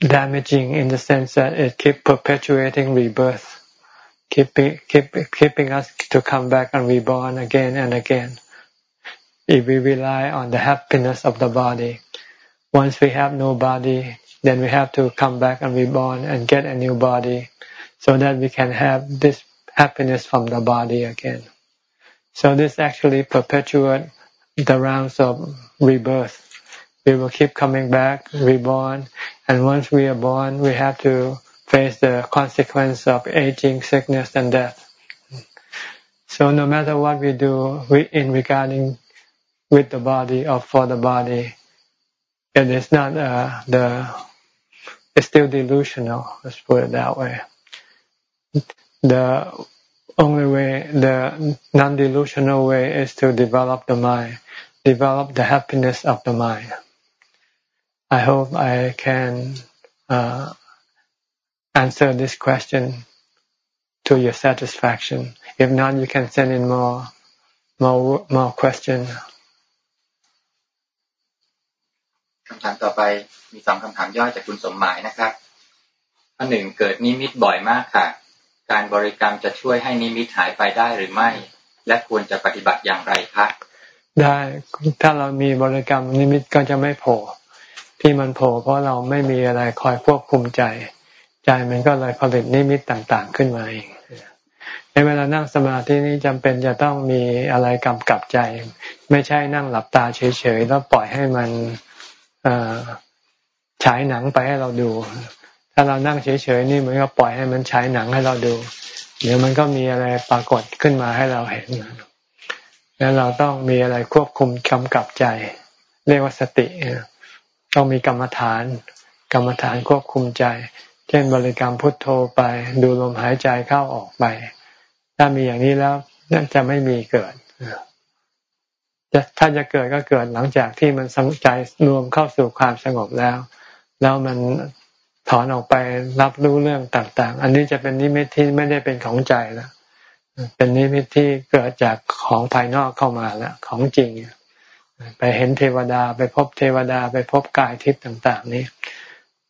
damaging in the sense that it keep perpetuating rebirth, keeping keep, keeping us to come back and reborn again and again. If we rely on the happiness of the body, once we have no body, then we have to come back and reborn and get a new body, so that we can have this happiness from the body again. So this actually perpetuates the rounds of rebirth we will keep coming back, reborn, and once we are born, we have to face the consequence of aging, sickness, and death. So no matter what we do we, in regarding with the body or for the body, it is not uh, the. It's still delusional. Let's put it that way. The only way, the non-delusional way, is to develop the mind, develop the happiness of the mind. I hope I can uh, answer this question to your satisfaction. If not, you can send in more, more, more questions. คำถามต่อไปมีสองคำถามย่อยจากคุณสมหมายนะครับอันหนึ่งเกิดนิมิตบ่อยมากค่ะ การบริกรรมจะช่วยให้นิมิตหายไปได้หรือไม่ และควรจะปฏิบัติอย่างไรคะได้ถ้าเรามีบริกรรมนิมิตก็จะไม่โผล่ที่มันโผล่เพราะเราไม่มีอะไรคอยควบคุมใจ ใจมันก็เลยผลิตนิมิตต่างๆขึ้นมาเองในเวลานั่งสมาธินี้จำเป็นจะต้องมีอะไรกำกับใจ ไม่ใช่นั่งหลับตาเฉยๆแล้วปล่อยให้มัน ฉายหนังไปให้เราดู ถ้าเรานั่งเฉยๆนี่มันก็ปล่อยให้มันฉายหนังให้เราดู เดี๋ยวมันก็มีอะไรปรากฏขึ้นมาให้เราเห็นแล้วเราต้องมีอะไรควบคุมกำกับใจ เรียกว่าสติต้องมีกรรมฐาน กรรมฐานควบคุมใจ เช่นบริกรรมพุทโธไป ดูลมหายใจเข้าออกไป ถ้ามีอย่างนี้แล้วน่าจะไม่มีเกิด จะถ้าจะเกิดก็เกิดหลังจากที่มันสงใจรวมเข้าสู่ความสงบแล้ว แล้วมันถอนออกไปรับรู้เรื่องต่าง ๆ อันนี้จะเป็นนิมิตที่ไม่ได้เป็นของใจแล้วเป็นนิมิตที่เกิดจากของภายนอกเข้ามาแล้วของจริง ไปเห็นเทวดาไปพบเทวดาไปพบกายทิพย์ต่าง ๆ นี้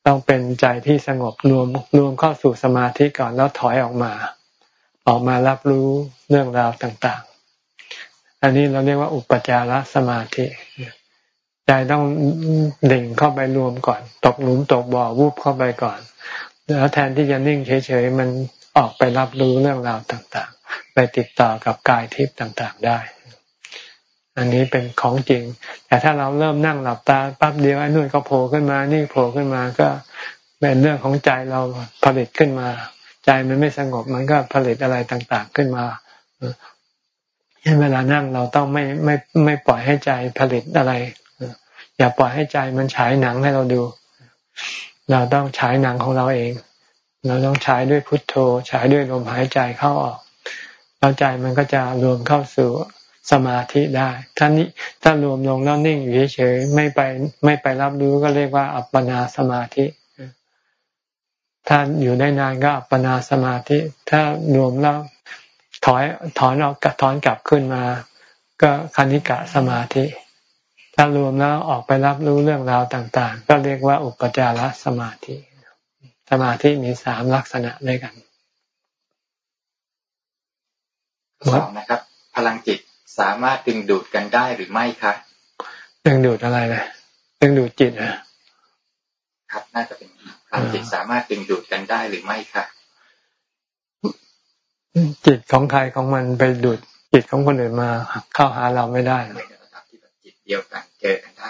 ต้องเป็นใจที่สงบรวมรวมเข้าสู่สมาธิก่อนแล้วถอยออกมา ออกมารับรู้เรื่องราวต่างๆ อันนี้เราเรียกว่าอุปจารสมาธิใจต้องดิ่งเข้าไปรวมก่อน ตกหลุมตกบ่อวูบเข้าไปก่อน แล้วแทนที่จะนิ่งเฉยๆมันออกไปรับรู้เรื่องราวต่างๆ ไปติดต่อกับกายทิพย์ต่างๆได้ อันนี้เป็นของจริง แต่ถ้าเราเริ่มนั่งหลับตาปั๊บเดียวไอ้นู่นก็โผล่ขึ้นมานี่โผล่ขึ้นมาก็เป็นเรื่องของใจเราผลิตขึ้นมา ใจมันไม่สงบมันก็ผลิตอะไรต่างๆขึ้นมา เช่นเวลานั่งเราต้องไม่ไม่ไม่ปล่อยให้ใจผลิตอะไร อย่าปล่อยให้ใจมันฉายหนังให้เราดู เราต้องฉายหนังของเราเอง เราต้องฉายด้วยพุทโธฉายด้วยลมหายใจเข้าออกแล้วใจมันก็จะรวมเข้าสู่สมาธิได้ถ้านี้ถ้ารวมลงแล้วนิ่งอยู่เฉยๆไม่ไปไม่ไปรับรู้ก็เรียกว่าอัปปนาสมาธิถ้าอยู่ได้นานก็อัปปนาสมาธิ ถ้ารวมแล้ว ถอยถอนออกถอนกลับขึ้นมา ก็คณิกะสมาธิ ถ้ารวมแล้วออกไปรับรู้เรื่องราวต่าง ๆ ก็เรียกว่าอุปจารสมาธิ สมาธิมีสามลักษณะด้วยกันสองนะครับ พลังจิตสามารถดึงดูดกันได้หรือไม่คะดึงดูดอะไรนะดึงดูดจิตนะครับน่าจะเป็นพลังจิตสามารถดึงดูดกันได้หรือไม่คะ จิตของใครของมันไปดูดจิตของคนอื่นมาเข้าหาเราไม่ได้ในระดับที่แบบจิตเดียวกันเจอกันได้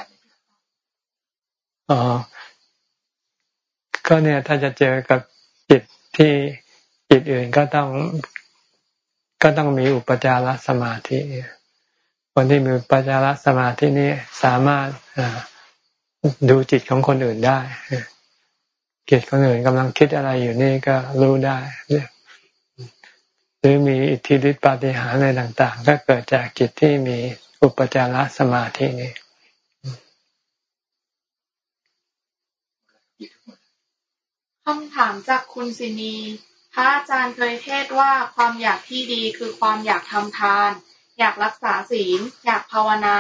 อ๋อก็เนี่ยถ้าจะเจอกับจิตที่จิตอื่นก็ต้อง ก็ต้องมีอุปจารสมาธิคนที่มีอุปจารสมาธินี้สามารถดูจิตของคนอื่นได้จิตคนอื่นกำลังคิดอะไรอยู่นี่ก็รู้ได้ หรือมีอิทธิฤทธิปาฏิหาริย์อะไรต่าง ๆ ก็เกิดจากจิตที่มีอุปจารสมาธินี้คำถามจากคุณสินีพระอาจารย์เคยเทศว่าความอยากที่ดีคือความอยากทำทาน อยากรักษาศีล อยากภาวนา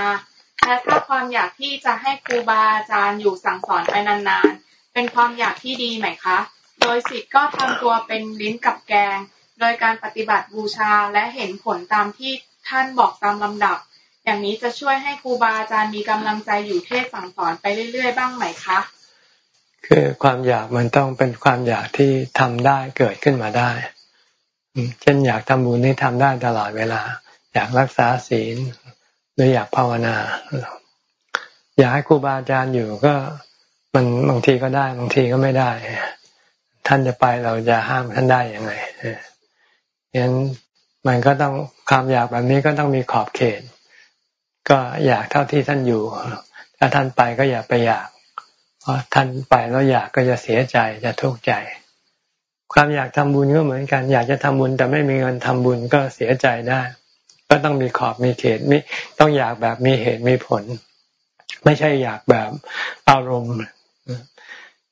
และถ้าความอยากที่จะให้ครูบาอาจารย์อยู่สั่งสอนไปนานๆ เป็นความอยากที่ดีไหมคะ โดยสิทธิ์ก็ทำตัวเป็นลิ้นกับแกง โดยการปฏิบัติบูชาและเห็นผลตามที่ท่านบอกตามลำดับ อย่างนี้จะช่วยให้ครูบาอาจารย์มีกำลังใจอยู่เทศสั่งสอนไปเรื่อย ๆ บ้างไหมคะ คือความอยากมันต้องเป็นความอยากที่ทำได้เกิดขึ้นมาได้ เช่นอยากทำบุญนี่ทำได้ตลอดเวลา อยากรักษาศีลหรืออยากภาวนา อยากให้ครูบาอาจารย์อยู่ก็มันบางทีก็ได้บางทีก็ไม่ได้ ท่านจะไปเราจะห้ามท่านได้ยังไง ยั้นมันก็ต้องความอยากแบบนี้ก็ต้องมีขอบเขต ก็อยากเท่าที่ท่านอยู่ ถ้าท่านไปก็อย่าไปอยาก เพราะท่านไปแล้วอยากก็จะเสียใจจะทุกข์ใจ ความอยากทำบุญก็เหมือนกัน อยากจะทำบุญแต่ไม่มีเงินทำบุญก็เสียใจได้ ก็ต้องมีขอบมีเขตมีต้องอยากแบบมีเหตุมีผล ไม่ใช่อยากแบบอารมณ์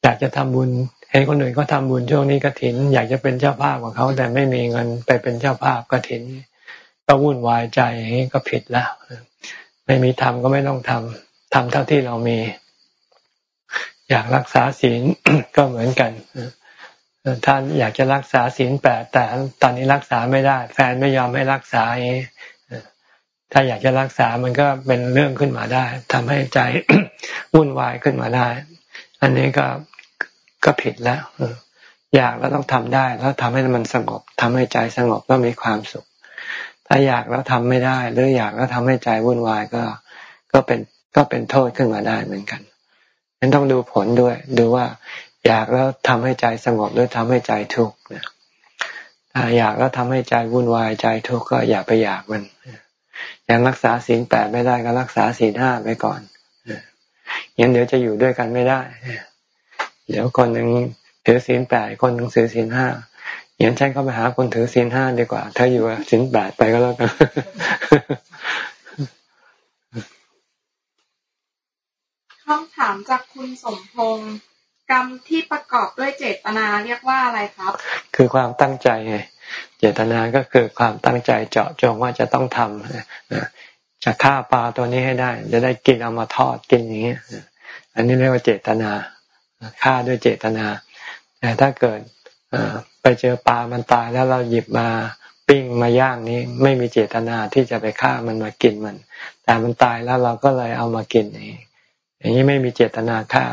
อยากจะทำบุญ เห็นคนอื่นก็ทำบุญช่วงนี้กระถิน อยากจะเป็นเจ้าภาพของเขาแต่ไม่มีเงินไปเป็นเจ้าภาพกระถิน ก็วุ่นวายใจอย่างนี้ก็ผิดแล้วไม่มีทำก็ไม่ต้องทำทำเท่าที่เรามี อยากรักษาศีลก็เหมือนกันท่านอยากจะรักษาศีลแปดแต่ตอนนี้รักษาไม่ได้ แฟนไม่ยอมให้รักษาอย่างนี้ถ้าอยากจะรักษามันก็เป็นเรื่องขึ้นมาได้ทำให้ใจวุ่นวายขึ้นมาได้ อันนี้ก็ ก็ผิดแล้วอยากแล้วต้องทำได้ แล้วทำให้มันสงบทำให้ใจสงบแล้วมีความสุข ถ้าอยากแล้วทำไม่ได้ หรืออยากแล้วทำให้ใจวุ่นวายก็ก็เป็นก็เป็นโทษขึ้นมาได้เหมือนกันนั้นต้องดูผลด้วย ดูว่า อยากแล้วทำให้ใจสงบหรือทำให้ใจทุกข์ถ้าอยากแล้วทำให้ใจวุ่นวายใจทุกข์ก็อย่าไปอยากมันยังรักษาศีลแปดไม่ได้ก็รักษาศีลห้าไปก่อนอย่างเดี๋ยวจะอยู่ด้วยกันไม่ได้ เดี๋ยวคนหนึ่งถือศีลแปดคนหนึ่งถือศีลห้าอย่างฉันก็ไปหาคนถือศีลห้าดีกว่า ถ้าอยู่ศีลแปดไปก็แล้วกันคำถามจากคุณสมพงศ์กรรมที่ประกอบด้วยเจตนาเรียกว่าอะไรครับ คือความตั้งใจไงเจตนาก็คือความตั้งใจเจาะจงว่าจะต้องทำจะฆ่าปลาตัวนี้ให้ได้ จะได้กินเอามาทอดกินอย่างนี้อันนี้เรียกว่าเจตนา ฆ่าด้วยเจตนา แต่ถ้าเกิดไปเจอปลามันตายแล้วเราหยิบมาปิ้งมาย่างนี้ไม่มีเจตนาที่จะไปฆ่ามันมากินมัน แต่มันตายแล้วเราก็เลยเอามากินนี้อย่างนี้ไม่มีเจตนาฆ่า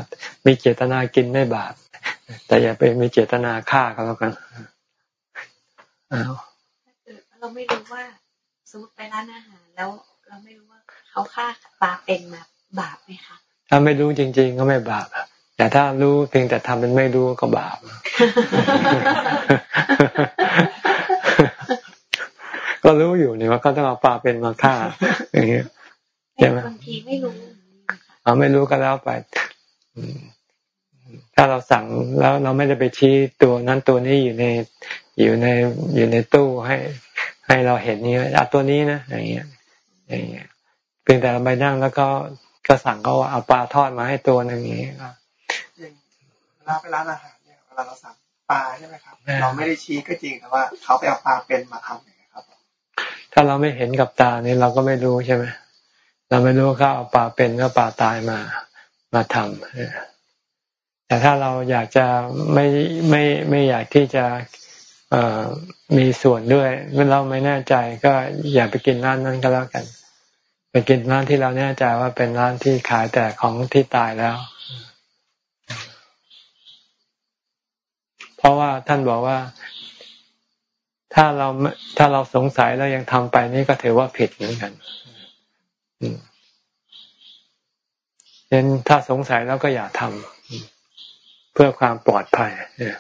มีเจตนากินไม่บาปแต่อย่าไปมีเจตนาฆ่าก็แล้วกันเราไม่รู้ว่าสมมติไปร้านอาหารแล้วเราไม่รู้ว่าเขาฆ่าปลาเป็นมาบาปไหมคะถ้าไม่รู้จริง ๆ ก็ไม่บาป แต่ถ้ารู้เพียงแต่ทำเป็นไม่รู้ก็บาป ก็รู้อยู่นี่ว่าเขาต้องเอาปลาเป็นมาฆ่าอย่างเงี้ยใช่ไหมบางทีไม่รู้เอาไม่รู้ก็แล้วไปถ้าเราสั่งแล้วเราไม่ได้ไปชี้ตัวนั้นตัวนี้อยู่ในอยู่ในอยู่ในตู้ให้ ให้เราเห็นนี่เอาตัวนี้นะอย่างเงี้ยอย่างเงี้ยเพียงแต่เราไปนั่งแล้วก็ก็สั่งเขาเอาปลาทอดมาให้ตัวหนึ่งอย่างเงี้ย เวลาไปร้านอาหารเนี่ยเวลาเราสั่งปลาใช่ไหมครับ เราไม่ได้ชี้ก็จริงแต่ว่า เขาไปเอาปลาเป็นมาทำอย่างเงี้ยครับ ถ้าเราไม่เห็นกับตานี่เราก็ไม่รู้ใช่ไหมเราไม่รู้เขาเอาปลาเป็นก็ปลาตายมามาทำแต่ถ้าเราอยากจะไม่ไม่ไม่อยากที่จะมีส่วนด้วยเมื่อเราไม่แน่ใจก็อย่าไปกินร้านนั้นก็แล้วกัน ไปกินร้านที่เราแน่ใจว่าเป็นร้านที่ขายแต่ของที่ตายแล้ว เพราะว่าท่านบอกว่าถ้าเราถ้าเราสงสัยแล้วยังทำไปนี่ก็ถือว่าผิดเหมือนกันเน้นถ้าสงสัยแล้วก็อย่าทำเพื่อความปลอดภัยเนี่ย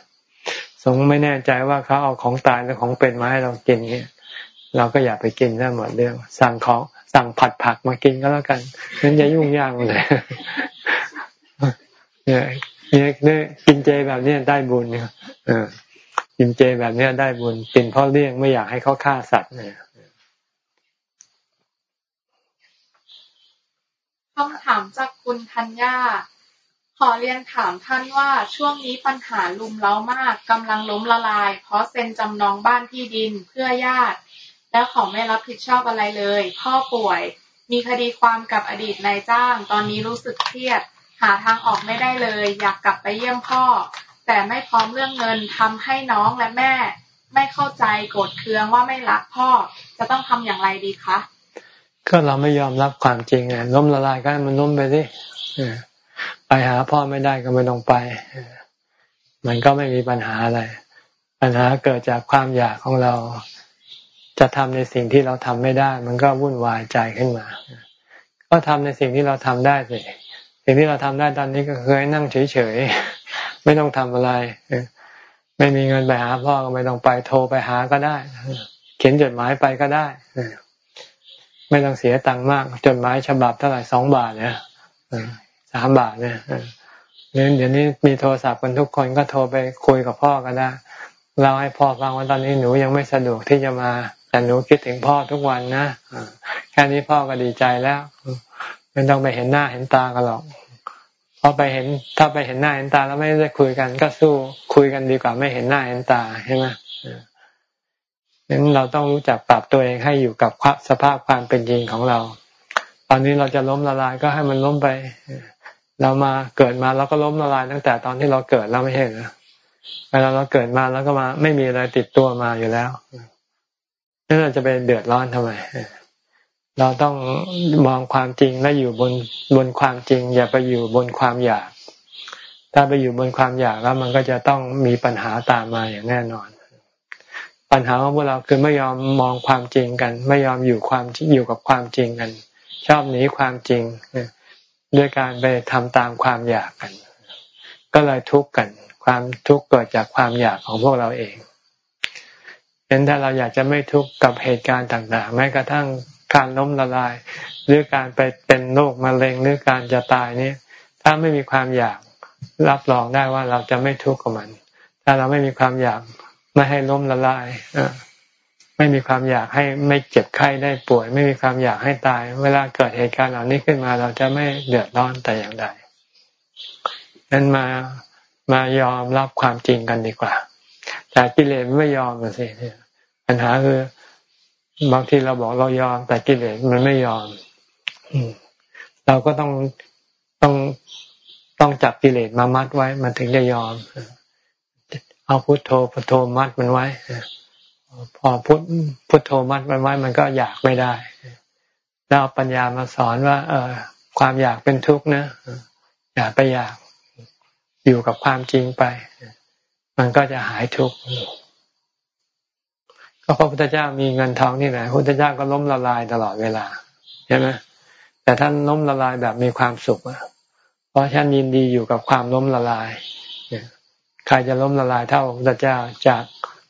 สงไม่แน่ใจว่าเขาเอาของตายหรือของเป็นมาให้เรากินเนี่ยเราก็อย่าไปกินได้หมดเรื่อง สั่งของสั่งผัดผักมากินก็แล้วกันนั้นจะยุ่งยากเลยเนี่ยเนี่ยกินเจแบบนี้ได้บุญเนี่ย กินเจแบบนี้ได้บุญกินเพราะเลี่ยงไม่อยากให้เขาฆ่าสัตว์เนี่ยคำถามจากคุณธัญญาขอเรียนถามท่านว่าช่วงนี้ปัญหาลุมเล้ามากกำลังล้มละลาย เพราะเซ็นจำนองบ้านที่ดินเพื่อญาติ และขอไม่รับผิดชอบอะไรเลย พ่อป่วย มีคดีความกับอดีตนายจ้าง ตอนนี้รู้สึกเครียด หาทางออกไม่ได้เลย อยากกลับไปเยี่ยมพ่อ แต่ไม่พร้อมเรื่องเงินทำให้น้องและแม่ ไม่เข้าใจโกรธเคืองว่าไม่รักพ่อจะต้องทำอย่างไรดีคะก็เราไม่ยอมรับความจริงไงล้มละลายก็มันล้มไปสิไปหาพ่อไม่ได้ก็ไม่ต้องไปมันก็ไม่มีปัญหาอะไร ปัญหาเกิดจากความอยากของเราจะทำในสิ่งที่เราทำไม่ได้ มันก็วุ่นวายใจขึ้นมา ก็ทำในสิ่งที่เราทำได้สิสิ่งที่เราทำได้ตอนนี้ก็เคยนั่งเฉยๆ ไม่ต้องทำอะไรไม่มีเงินไปหาพ่อก็ไม่ต้องไปโทรไปหาก็ได้ เขียนจดหมายไปก็ได้ไม่ต้องเสียตังค์มาก จดหมายฉบับเท่าไหร่สองบาทเนี่ยสามบาทเนี่ยเดี๋ยวนี้มีโทรศัพท์กันทุกคนก็โทรไปคุยกับพ่อก็ได้เราให้พ่อฟังว่าตอนนี้หนูยังไม่สะดวกที่จะมา แต่หนูคิดถึงพ่อทุกวันนะแค่นี้พ่อก็ดีใจแล้ว ไม่ต้องไปเห็นหน้าเห็นตากันหรอก พอไปเห็นถ้าไปเห็นหน้าเห็นตาแล้วไม่ได้คุยกันก็สู้คุยกันดีกว่าไม่เห็นหน้าเห็นตาใช่ไหมนั้นเราต้องรู้จักปรับตัวเองให้อยู่กับสภาพความเป็นจริงของเรา ตอนนี้เราจะล้มละลายก็ให้มันล้มไป เรามาเกิดมาเราก็ล้มละลายตั้งแต่ตอนที่เราเกิดเราไม่เห็นนะเวลาเราเกิดมาแล้วก็มา ไม่มีอะไรติดตัวมาอยู่แล้วนั่นเราจะไปเดือดร้อนทำไม เราต้องมองความจริงและอยู่บนบนความจริง อย่าไปอยู่บนความอยาก ถ้าไปอยู่บนความอยากแล้วมันก็จะต้องมีปัญหาตามมาอย่างแน่นอน ปัญหาของพวกเราคือไม่ยอมมองความจริงกัน ไม่ยอมอยู่ความอยู่กับความจริงกัน ชอบหนีความจริงด้วยการไปทำตามความอยากกัน ก็เลยทุกข์กัน ความทุกข์เกิดจากความอยากของพวกเราเองเห็นถ้าเราอยากจะไม่ทุกข์กับเหตุการณ์ต่างๆแม้กระทั่ง การล้มละลายหรือการไปเป็นโรคมะเร็งหรือการจะตายนี่ถ้าไม่มีความอยากรับรองได้ว่าเราจะไม่ทุกข์กับมัน ถ้าเราไม่มีความอยากไม่ให้ล้มละลายไม่มีความอยากให้ไม่เจ็บไข้ได้ป่วย ไม่มีความอยากให้ตาย เวลาเกิดเหตุการณ์เหล่านี้ขึ้นมา เราจะไม่เดือดร้อนแต่อย่างใดนั้นมามายอมรับความจริงกันดีกว่า แต่กิเลสไม่ยอมสิปัญหาคือ บางทีเราบอกเรายอม แต่กิเลสมันไม่ยอมเราก็ต้องต้องต้องจับกิเลสมามัดไว้ มันถึงจะยอม เอาพุทโธพุทโธมัดมันไว้พอพุทพุทโธมัดมันไว้ มันก็อยากไม่ได้ แล้วปัญญามาสอนว่า เออความอยากเป็นทุกข์นะอย่าไปอยากอยู่กับความจริงไป มันก็จะหายทุกข์ ก็พระพุทธเจ้ามีเงินทองนี่แหละพระพุทธเจ้าก็ล้มละลายตลอดเวลาใช่ไหมแต่ท่านล้มละลายแบบมีความสุขเพราะท่านยินดีอยู่กับความล้มละลายใครจะล้มละลายเท่าพระพุทธเจ้าจาก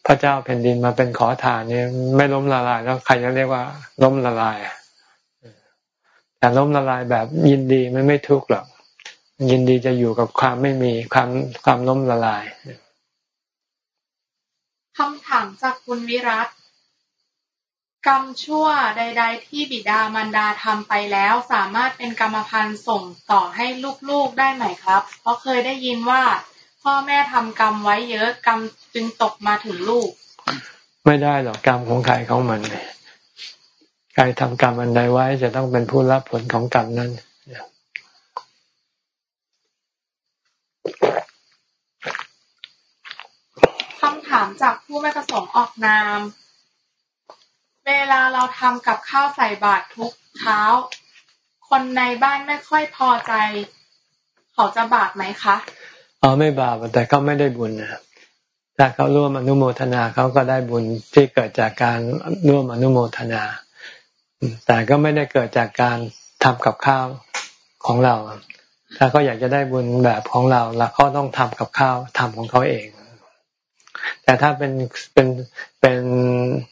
พระเจ้าแผ่นดินมาเป็นขอทานนี่ไม่ล้มละลายแล้วใครจะเรียกว่าล้มละลายแต่ล้มละลายแบบยินดีมันไม่ทุกข์หรอกยินดีจะอยู่กับความไม่มีความความล้มละลาย คำถามจากคุณวิรัตกรรมชั่วใด ๆ ที่บิดามารดาทำไปแล้วสามารถเป็นกรรมพันธุ์ส่งต่อให้ลูกๆได้ไหมครับ เพราะเคยได้ยินว่า พ่อแม่ทำกรรมไว้เยอะกรรมจึงตกมาถึงลูก ไม่ได้หรอกกรรมของใครของมันใครทำกรรมอันใดไว้จะต้องเป็นผู้รับผลของกรรมนั้น ถามจากผู้ไม่ประสงค์ออกนาม เวลาเราทำกับข้าวใส่บาตรทุกเช้า คนในบ้านไม่ค่อยพอใจ เขาจะบาปไหมคะอ๋อไม่บาปแต่เขาไม่ได้บุญนะถ้าเขาร่วมอนุโมทนาเขาก็ได้บุญที่เกิดจากการร่วมอนุโมทนา แต่ก็ไม่ได้เกิดจากการทำกับข้าวของเรา ถ้าเขาอยากจะได้บุญแบบของเราแล้วเขาต้องทำกับข้าวทำของเขาเอง แต่ถ้าเป็นเป็นเป็น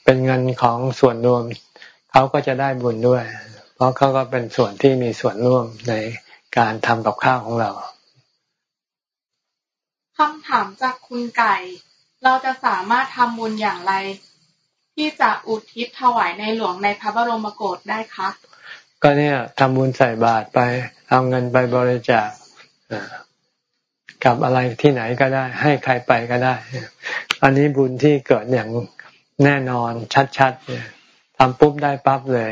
เป็นเงินของส่วนรวมเขาก็จะได้บุญด้วย เพราะเขาก็เป็นส่วนที่มีส่วนร่วมในการทำกับข้าวของเราคำถามจากคุณไก่ เราจะสามารถทำบุญอย่างไร ที่จะอุทิศถวายในหลวงในพระบรมโกศได้คะ ก็เนี่ยทำบุญใส่บาตรไปเอาเงินไปบริจาค กับอะไรที่ไหนก็ได้ ให้ใครไปก็ได้ อันนี้บุญที่เกิดอย่างแน่นอนชัดๆทำปุ๊บได้ปั๊บเลย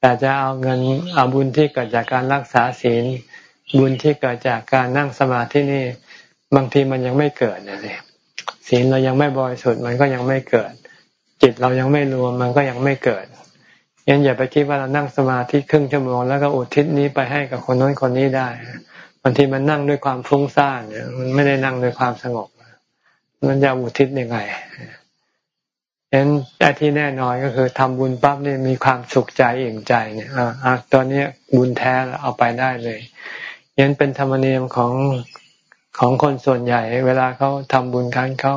แต่จะเอาเงินเอาบุญที่เกิดจากการรักษาศีล บุญที่เกิดจากการนั่งสมาธินี่ บางทีมันยังไม่เกิดเนี่ยศีลเรายังไม่บริสุทธิ์มันก็ยังไม่เกิด จิตเรายังไม่รวมมันก็ยังไม่เกิดยันอย่าไปคิดว่าเรานั่งสมาธิครึ่งชั่วโมงแล้วก็อุทิศนี้ไปให้กับคนน้นคนนี้ได้างทีมันนั่งด้วยความฟุ้งซ่านเนี่ยมันไม่ได้นั่งด้วยความสงบมันจะอุทิศยังไงฉะนั้นแต่ที่แน่นอนก็คือทำบุญปั๊บเนี่ยมีความสุขใจอิ่มใจเนี่ยอ่าตอนนี้บุญแท้เอาไปได้เลยยันเป็นธรรมเนียมของของคนส่วนใหญ่ เวลาเขาทำบุญกันเขา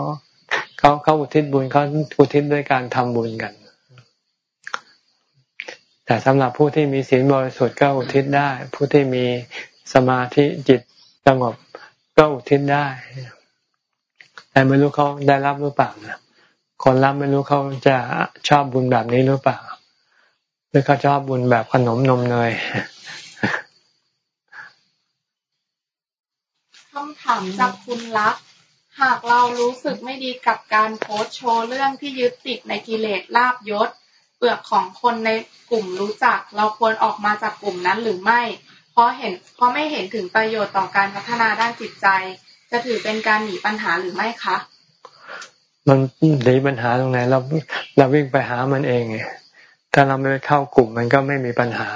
เขาเขาอุทิศบุญเขาอุทิศด้วยการทำบุญกัน แต่แต่สำหรับผู้ที่มีศีลบริสุทธิ์ก็อุทิศได้ ผู้ที่มี สมาธิจิตสงบก็อุทิศได้ แต่ไม่รู้เขาได้รับหรือเปล่านะคนรับไม่รู้เขาจะชอบบุญแบบนี้หรือเปล่าหรือเขาชอบบุญแบบขนมนมเนยคำถามจากคุณรัก หากเรารู้สึกไม่ดีกับการโพสโชว์เรื่องที่ยึดติดในกิเลสลาบยศเปลือกของคนในกลุ่มรู้จัก เราควรออกมาจากกลุ่มนั้นหรือไม่ เพราะเห็นเพราะไม่เห็นถึงประโยชน์ต่อการพัฒนาด้านจิตใจ จะถือเป็นการหนีปัญหาหรือไม่คะ มันหนีปัญหาตรงไหนเราเราวิ่งไปหามันเองไงถ้าเราไม่เข้ากลุ่มมันก็ไม่มีปัญหา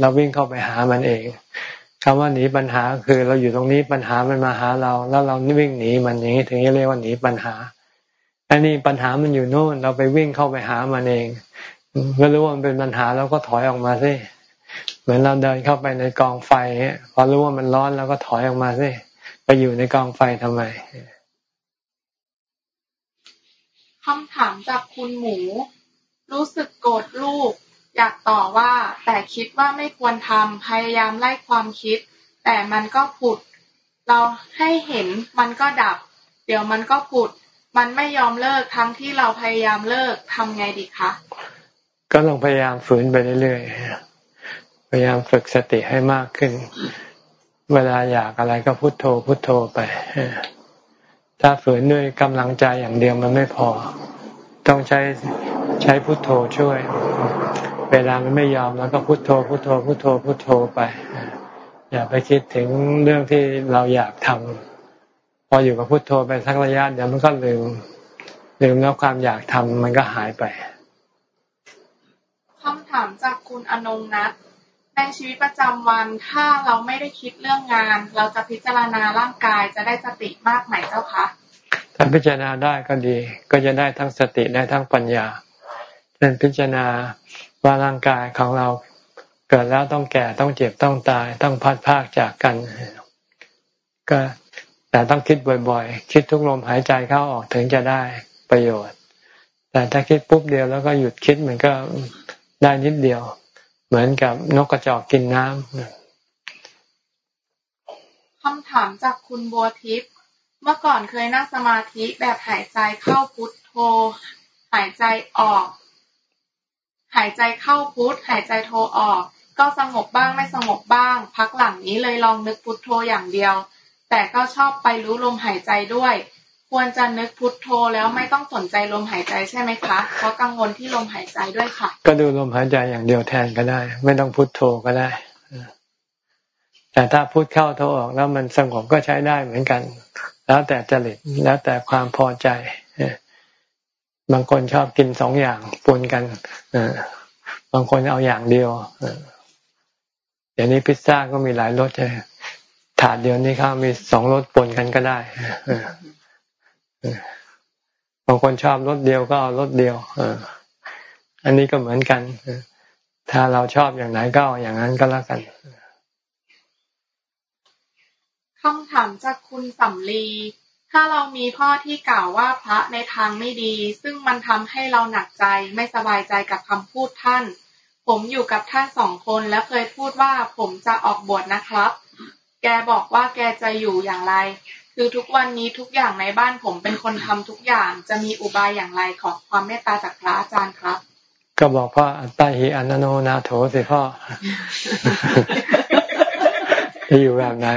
เราวิ่งเข้าไปหามันเองคำว่าหนีปัญหาคือเราอยู่ตรงนี้ปัญหามันมาหาเรา แล้วเราวิ่งหนีมันอย่างนี้ถึงจะเรียกว่าหนีปัญหาอันนี้ปัญหามันอยู่โน่นเราไปวิ่งเข้าไปหามันเองเมื่อรู้ว่ามันเป็นปัญหาเราก็ถอยออกมาสิ เหมือนเราเดินเข้าไปในกองไฟพอรู้ว่ามันร้อนเราก็ถอยออกมาสิไปอยู่ในกองไฟทำไมคำถามจากคุณหมู รู้สึกโกรธลูก อยากต่อว่า แต่คิดว่าไม่ควรทำพยายามไล่ความคิด แต่มันก็ผุด เราให้เห็นมันก็ดับ เดี๋ยวมันก็ผุด มันไม่ยอมเลิกทั้งที่เราพยายามเลิกทำไงดีคะก็ลองพยายามฝืนไปเรื่อยๆ พยายามฝึกสติให้มากขึ้น เวลาอยากอะไรก็พุโทโธพุโทโธไปถ้าฝืนด้วยกำลังใจอย่างเดียวมันไม่พอ ต้องใช้ใช้พุโทโธช่วย เวลามันไม่ยอมแล้วก็พุโทโธพุโทโธพุโทโธพุโทโธไป อย่าไปคิดถึงเรื่องที่เราอยากทำพออยู่กับพุโทโธไปสักระยะเดี๋ยวมันก็ลืมลืมแล้วความอยากทำมันก็หายไปคำถามจากคุณอนงนัท ในชีวิตประจำวันถ้าเราไม่ได้คิดเรื่องงาน เราจะพิจารณาร่างกายจะได้สติมากไหมเจ้าคะถ้าพิจารณาได้ก็ดี ก็จะได้ทั้งสติได้ทั้งปัญญาเช่นพิจารณาว่าร่างกายของเราเกิดแล้วต้องแก่ต้องเจ็บต้องตาย ต้องพัดพากจากกัน ก็แต่ต้องคิดบ่อยๆ คิดทุกลมหายใจเข้าออกถึงจะได้ประโยชน์ แต่ถ้าคิดปุ๊บเดียวแล้วก็หยุดคิดมันก็ได้นิดเดียว เหมือนกับนกกระจอกกินน้ำคำถามจากคุณบัวทิพย์เมื่อก่อนเคยนั่งสมาธิแบบหายใจเข้าพุทโธ หายใจออก หายใจเข้าพุทหายใจโทออก ก็สงบบ้างไม่สงบบ้าง พักหลังนี้เลยลองนึกพุทโธอย่างเดียว แต่ก็ชอบไปรู้ลมหายใจด้วย ควรจะนึกพุทโธแล้วไม่ต้องสนใจลมหายใจใช่ไหมคะ เพราะกังวลที่ลมหายใจด้วยค่ะ ก็ดูลมหายใจอย่างเดียวแทนก็ได้ ไม่ต้องพุทโธก็ได้ แต่ถ้าพุทเข้าโทออกแล้วมันสงบก็ใช้ได้เหมือนกัน แล้วแต่จริตแล้วแต่ความพอใจบางคนชอบกินสองอย่างปนกันบางคนเอาอย่างเดียวเดี๋ยวนี้พิซซ่าก็มีหลายรสใช่ถาดเดียวนี้เขามีสองรสปนกันก็ได้ บางคนชอบรสเดียวก็เอารสเดียวอันนี้ก็เหมือนกันถ้าเราชอบอย่างไหนก็เอาอย่างนั้นก็แล้วกันคำถามจากคุณสำลีถ้าเรามีพ่อที่กล่าวว่าพระในทางไม่ดี ซึ่งมันทำให้เราหนักใจไม่สบายใจกับคำพูดท่าน ผมอยู่กับท่านสองคนและเคยพูดว่าผมจะออกบวชนะครับ แกบอกว่าแกจะอยู่อย่างไร คือทุกวันนี้ทุกอย่างในบ้านผมเป็นคนทำทุกอย่าง จะมีอุบายอย่างไรขอความเมตตาจากพระอาจารย์ครับ ก็บอกพ่ออัตตาหิอันโนนาโถสิพ่อจะอยู่แบบไหน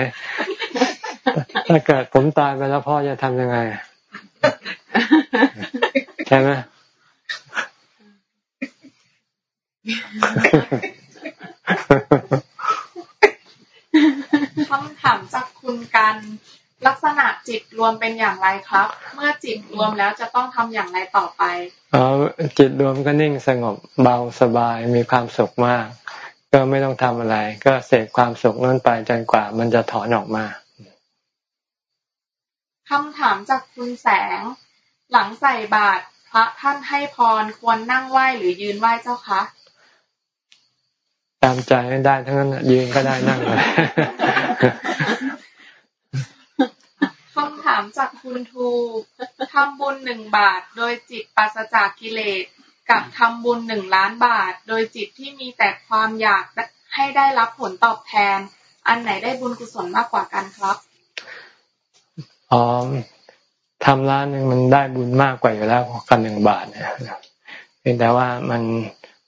ถ้าเกิดผมตายไปแล้วพ่อจะทำยังไง ใช่ไหมคำถามจากคุณกัน ลักษณะจิตรวมเป็นอย่างไรครับ เมื่อจิตรวมแล้วจะต้องทำอย่างไรต่อไปอ๋อจิตรวมก็นิ่งสงบเบาสบายมีความสุขมาก ก็ไม่ต้องทำอะไร ก็เสกความสุขนั้นไปจนกว่า มันจะถอนออกมาคำถามจากคุณแสง หลังใส่บาตรพระท่านให้พรควรนั่งไหว้หรือยืนไหว้เจ้าคะตามใจได้ทั้งนั้นยืนก็ได้นั่งเลยคำถามจากคุณทูทำบุญหนึ่งบาท โดยจิตปราศจากกิเลส กับทำบุญหนึ่งล้านบาท โดยจิตที่มีแต่ความอยากให้ได้รับผลตอบแทน อันไหนได้บุญกุศลมากกว่ากันครับอ๋อทำล้านหนึ่งมันได้บุญมากกว่าอยู่แล้วกันหนึ่งบาทเนี่ยเพียงแต่ว่ามัน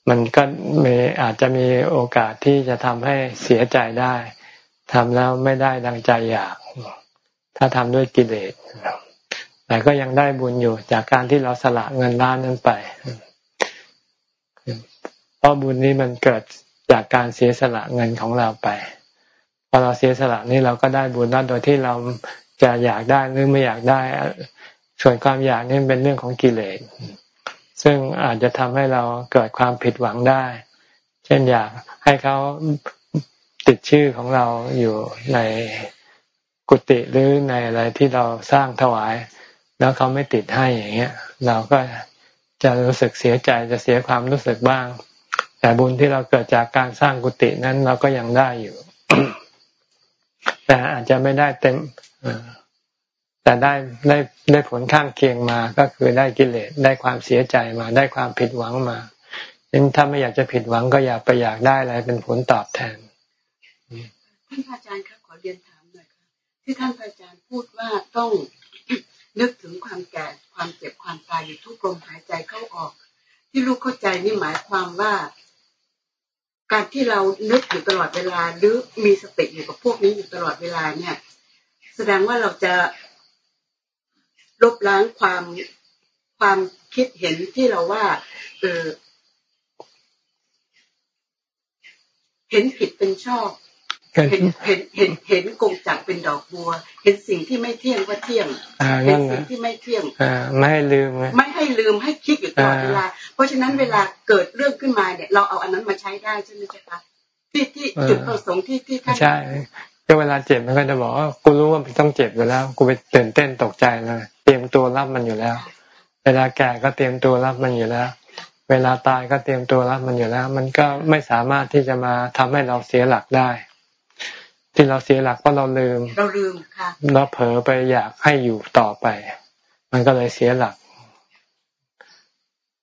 มันก็มีอาจจะมีโอกาสที่จะทำให้เสียใจได้ทำแล้วไม่ได้ดังใจอยาก ถ้าทำด้วยกิเลสแต่ก็ยังได้บุญอยู่จากการที่เราสละเงินล้านนั้นไป เพราะบุญนี้มันเกิดจากการเสียสละเงินของเราไป พอเราเสียสละนี่เราก็ได้บุญนั้นโดยที่เราจะอยากได้หรือไม่อยากได้ ส่วนความอยากนี่เป็นเรื่องของกิเลส ซึ่งอาจจะทำให้เราเกิดความผิดหวังได้ เช่นอยากให้เขาติดชื่อของเราอยู่ใน กุฏิหรือในอะไรที่เราสร้างถวาย แล้วเขาไม่ติดให้อย่างเงี้ย เราก็จะรู้สึกเสียใจจะเสียความรู้สึกบ้าง แต่บุญที่เราเกิดจากการสร้างกุฏินั้นเราก็ยังได้อยู่ แต่อาจจะไม่ได้เต็มแต่ได้ได้ได้ผลข้างเคียงมาก็คือได้กิเลสได้ความเสียใจมาได้ความผิดหวังมาดังนั้นถ้าไม่อยากจะผิดหวังก็อย่าไปอยากได้อะไรเป็นผลตอบแทนท่านอาจารย์ครับขอเรียนถาม ที่ท่านอาจารย์พูดว่าต้องนึกถึงความแก่ความเจ็บความตายอยู่ทุกลมหายใจเข้าออก ที่ลูกเข้าใจนี่หมายความว่า การที่เรานึกอยู่ตลอดเวลา หรือมีสติอยู่กับพวกนี้อยู่ตลอดเวลาเนี่ย แสดงว่าเราจะลบล้างความความคิดเห็นที่เราว่า เออเห็นผิดเป็นชอบ เห็นเห็นเห็นเห็นกงจักเป็นดอกบัว เห็นสิ่งที่ไม่เที่ยงว่าเที่ยงเห็นสิ่งที่ไม่เที่ยงไม่ให้ลืมไม่ให้ลืมให้คิดอยู่ตลอดเวลา เพราะฉะนั้นเวลาเกิดเรื่องขึ้นมาเนี่ย เราเอาอันนั้นมาใช้ได้ใช่ไหมจ๊ะที่ที่จุดประสงค์ที่ที่ท่านใช่ก็เวลาเจ็บมันก็จะบอกว่ากูรู้ว่ามันต้องเจ็บอยู่แล้ว กูไปตื่นเต้นตกใจเลยเตรียมตัวรับมันอยู่แล้ว เวลาแก่ก็เตรียมตัวรับมันอยู่แล้ว เวลาตายก็เตรียมตัวรับมันอยู่แล้ว มันก็ไม่สามารถที่จะมาทำให้เราเสียหลักได้ ที่เราเสียหลักเพราะเราลืม เราลืมค่ะเราเผลอไปอยากให้อยู่ต่อไป มันก็เลยเสียหลัก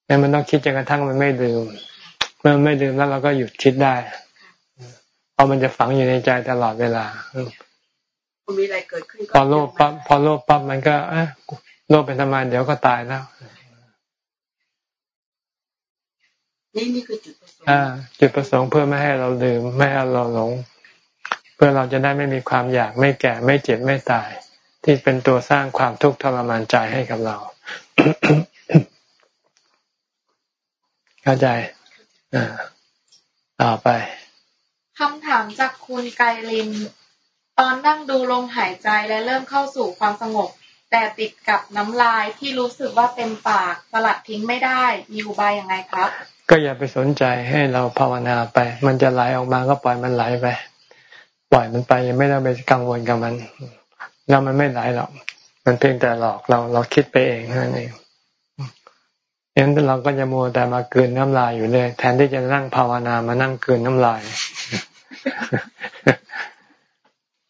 นี่มันต้องคิดจนกระทั่งมันไม่ลืม เมื่อไม่ลืมแล้วเราก็หยุดคิดได้เพราะมันจะฝังอยู่ในใจตลอดเวลามีอะไรเกิดขึ้นพอโลภปั๊บพอโลภปั๊บมันก็เอโลภเป็นธรรมเดี๋ยวก็ตายแล้วนี่นี่คือจุดประสงค์จุดประสงค์เพื่อไม่ให้เราลืมไม่ให้เราหลง พื่อเราจะได้ไม่มีความอยากไม่แก่ไม่เจ็บไม่ตาย ที่เป็นตัวสร้างความทุกข์ทรมานใจให้กับเรา เข้าใจอ่าต่อไปคำถามจากคุณไกลิน ตอนนั่งดูลมหายใจและเริ่มเข้าสู่ความสงบ แต่ติดกับน้ำลายที่รู้สึกว่าเต็มปากสลัดทิ้งไม่ได้มีอุบายยังไงครับ ก็อย่าไปสนใจให้เราภาวนาไป มันจะไหลออกมาก็ปล่อยมันไหลไป ปล่อยมันไปยังไม่ต้องไปกังวลกับมัน แล้วมันไม่ไหลหรอกมันเพียงแต่หลอกเราเราคิดไปเองนั่นเองงั้นเราก็จะมัวแต่มาเกินน้ำลายอยู่เลย แทนที่จะนั่งภาวนามานั่งเกินน้ำลาย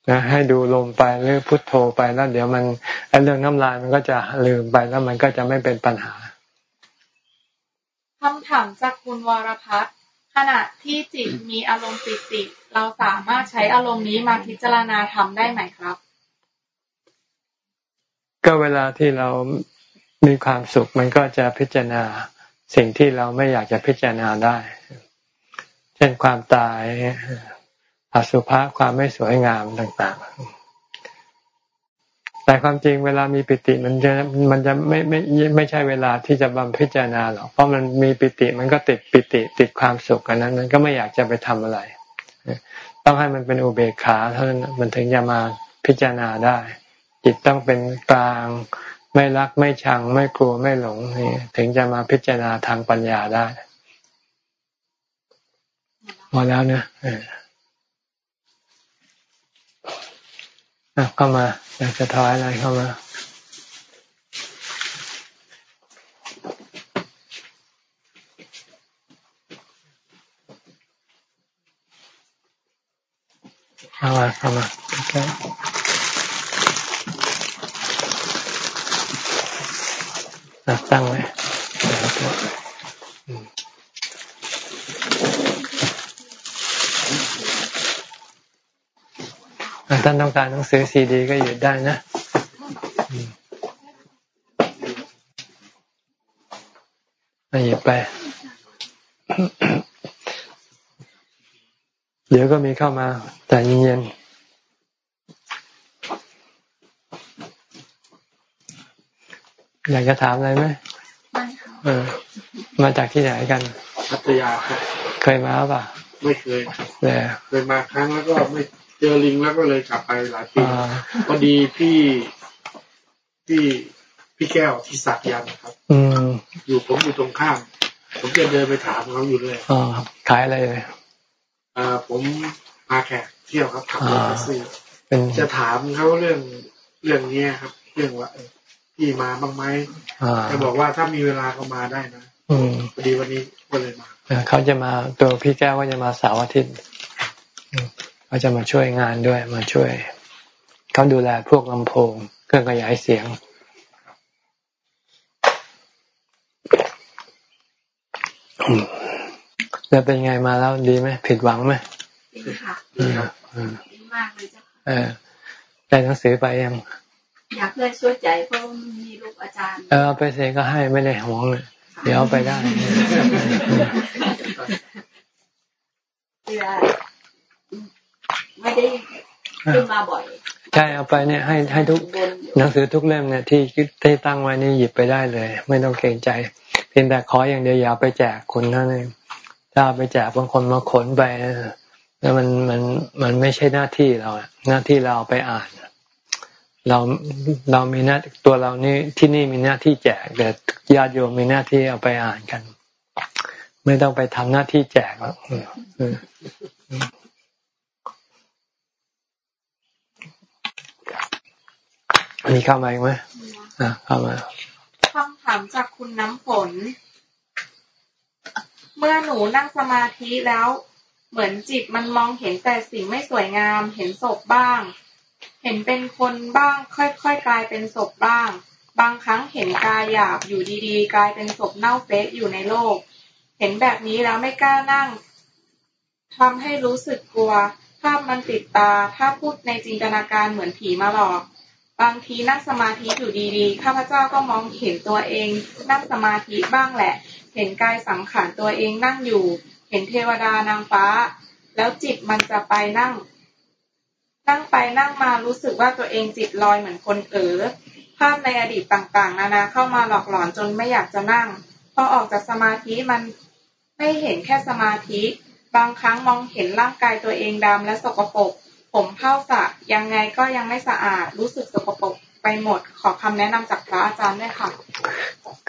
นะให้ดูลมไปหรือพุทโธไปแล้ว เดี๋ยวมันไอ้เรื่องน้ำลายมันก็จะลืมไปแล้วมันก็จะไม่เป็นปัญหาคำถามจากคุณวรพัฒน์ ขณะที่จิตมีอารมณ์ปิติ เราสามารถใช้อารมณ์นี้มาพิจารณาทำได้ไหมครับ ก็เวลาที่เรามีความสุขมันก็จะพิจารณาสิ่งที่เราไม่อยากจะพิจารณาได้ เช่นความตายอสุภะความไม่สวยงามต่าง ๆ แต่ความจริงเวลามีปิติมันจะมันจะไม่ไม่ไม่ใช่เวลาที่จะบำพิจารณาหรอกเพราะมันมีปิติมันก็ติดปิติติดความสุขกันนั้น มันก็ไม่อยากจะไปทำอะไร ต้องให้มันเป็นอุเบกขาเท่านั้นมันถึงจะมาพิจารณาได้ จิตต้องเป็นกลางไม่รักไม่ชังไม่กลัวไม่หลงนี่ถึงจะมาพิจารณาทางปัญญาได้พอแล้วเนะ เข้ามาอยากจะถอยอะไรเข้ามาเข้ามาเข้ามาโอเคตั้งไว้ ท่านต้องการหนังสือซีดี ก็หยุดได้นะมาหยิบไป เดี๋ยวก็มีเข้ามา แต่เย็นอยากจะถามอะไรไหมไม่ค่ะมาจากที่ไหนกันพัทยาครับเคยมาป่ะ ไม่เคยแต่เคยมาครั้งแล้วก็ไม่ เจอลิงแล้วก็เลยกลับไปหลายปีพอดีพี่พี่พี่แก้วที่สักยันครับ อืมอยู่ผมอยู่ตรงข้าม ผมจะเดินไปถามเขาอยู่เลยอ๋อขายอะไรเลยอ่าผมมาแขกเที่ยวครับขับรถแท็กซี่จะถามเขาเรื่องเรื่องนี้ครับ เรื่องว่าพี่มาบ้างไหมจะบอกว่าถ้ามีเวลาก็มาได้นะพอดีวันนี้ก็เลยมาเขาจะมาตัวพี่แก้วก็จะมาเสาร์อาทิตย์ เขาจะมาช่วยงานด้วยมาช่วยเขาดูแลพวกลำโพงเครื่องขยายเสียง แล้วเป็นไงมาแล้วดีไหมผิดหวังไหมดีค่ะดีมากเลยจ้ะเออได้หนังสือไปยังอยากเพื่อนช่วยใจเพราะมีลูกอาจารย์ เออไปเสก็ให้ไม่ได้ห่วงเลยเดี๋ยวไปได้เพื่อ ไม่ได้ขึ้นมาบ่อย ใช่เอาไปเนี่ยให้ให้ทุกหนังสือทุกเล่มเนี่ยที่ที่ตั้งไว้นี่หยิบไปได้เลย ไม่ต้องเกรงใจ เพียงแต่ขออย่างเดียวอย่าไปแจกคนนั่นเองถ้าไปแจกบางคนมาขนไปแล้วมันมันมันไม่ใช่หน้าที่เราหน้าที่เราไปอ่าน เราเรามีหน้าตัวเรานี่ที่นี่มีหน้าที่แจกแต่ญาติโยมมีหน้าที่เอาไปอ่านกัน ไม่ต้องไปทำหน้าที่แจกแล้ว มีเข้ามาอีกไหมอ่าเข้ามาคำถามจากคุณน้ำฝน เมื่อหนูนั่งสมาธิแล้ว เหมือนจิตมันมองเห็นแต่สิ่งไม่สวยงาม เห็นศพบ้าง เห็นเป็นคนบ้าง ค่อยๆกลายเป็นศพบ้าง บางครั้งเห็นกายหยาบอยู่ดีๆ กลายเป็นศพเน่าเฟะอยู่ในโลก เห็นแบบนี้แล้วไม่กล้านั่งทำให้รู้สึกกลัว ภาพมันติดตาถ้าพูดในจินตนาการเหมือนผีมาหลอก บางทีนั่งสมาธิอยู่ดีๆ ข้าพเจ้าก็มองเห็นตัวเอง นั่งสมาธิบ้างแหละ เห็นกายสังขารตัวเองนั่งอยู่ เห็นเทวดานางฟ้า แล้วจิตมันจะไปนั่ง นั่งไปนั่งมารู้สึกว่าตัวเองจิตลอยเหมือนคนเอ๋อภาพในอดีตต่างๆ นานาเข้ามาหลอกหลอนจนไม่อยากจะนั่ง พอออกจากสมาธิมันไม่เห็นแค่สมาธิ บางครั้งมองเห็นร่างกายตัวเองดำและสกปรก ผมเผ้าสระยังไงก็ยังไม่สะอาดรู้สึกสกปรกไปหมดขอคำแนะนำจากพระอาจารย์ด้วยค่ะ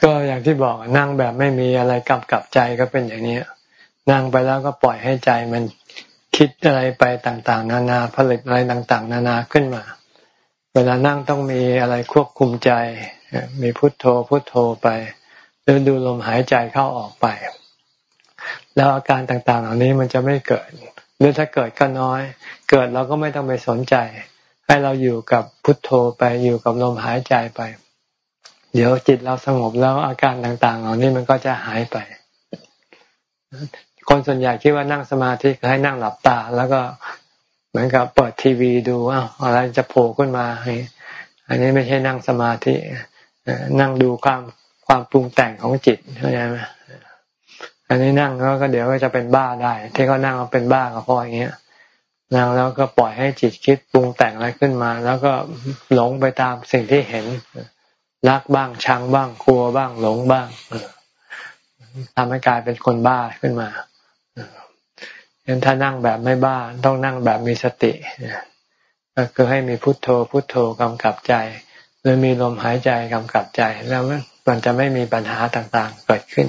ก็อย่างที่บอกนั่งแบบไม่มีอะไรกำกับใจก็เป็นอย่างนี้นั่งไปแล้วก็ปล่อยให้ใจมันคิดอะไรไปต่างๆ นานาผลิตอะไรต่างๆ นานาขึ้นมา เวลานั่งต้องมีอะไรควบคุมใจ มีพุทโธพุทโธไปหรือดูลมหายใจเข้าออกไป แล้วอาการต่างๆ เหล่านี้มันจะไม่เกิด หรือถ้าเกิดก็น้อย เกิดเราก็ไม่ต้องไปสนใจ ให้เราอยู่กับพุทโธไปอยู่กับลมหายใจไป เดี๋ยวจิตเราสงบแล้วอาการต่างๆเหล่านี้มันก็จะหายไป คนส่วนใหญ่คิดว่านั่งสมาธิคือให้นั่งหลับตา แล้วก็เหมือนกับเปิดทีวีดูอ้าวอะไรจะโผล่ขึ้นมาอันนี้ไม่ใช่นั่งสมาธินั่งดูความความปรุงแต่งของจิตเข้าใจไหม อันนี้นั่งแล้วก็เดี๋ยวก็จะเป็นบ้าได้ ที่เขานั่งเป็นบ้าก็เพราะอย่างเงี้ยนั่งแล้วก็ปล่อยให้จิตคิดปรุงแต่งอะไรขึ้นมา แล้วก็หลงไปตามสิ่งที่เห็นรักบ้างชังบ้างกลัวบ้างหลงบ้างทำให้กลายเป็นคนบ้าขึ้นมาเห็นถ้านั่งแบบไม่บ้าต้องนั่งแบบมีสติก็คือให้มีพุทโธพุทโธกำกับใจหรือมีลมหายใจกำกับใจ แล้วมันจะไม่มีปัญหาต่างๆเกิดขึ้น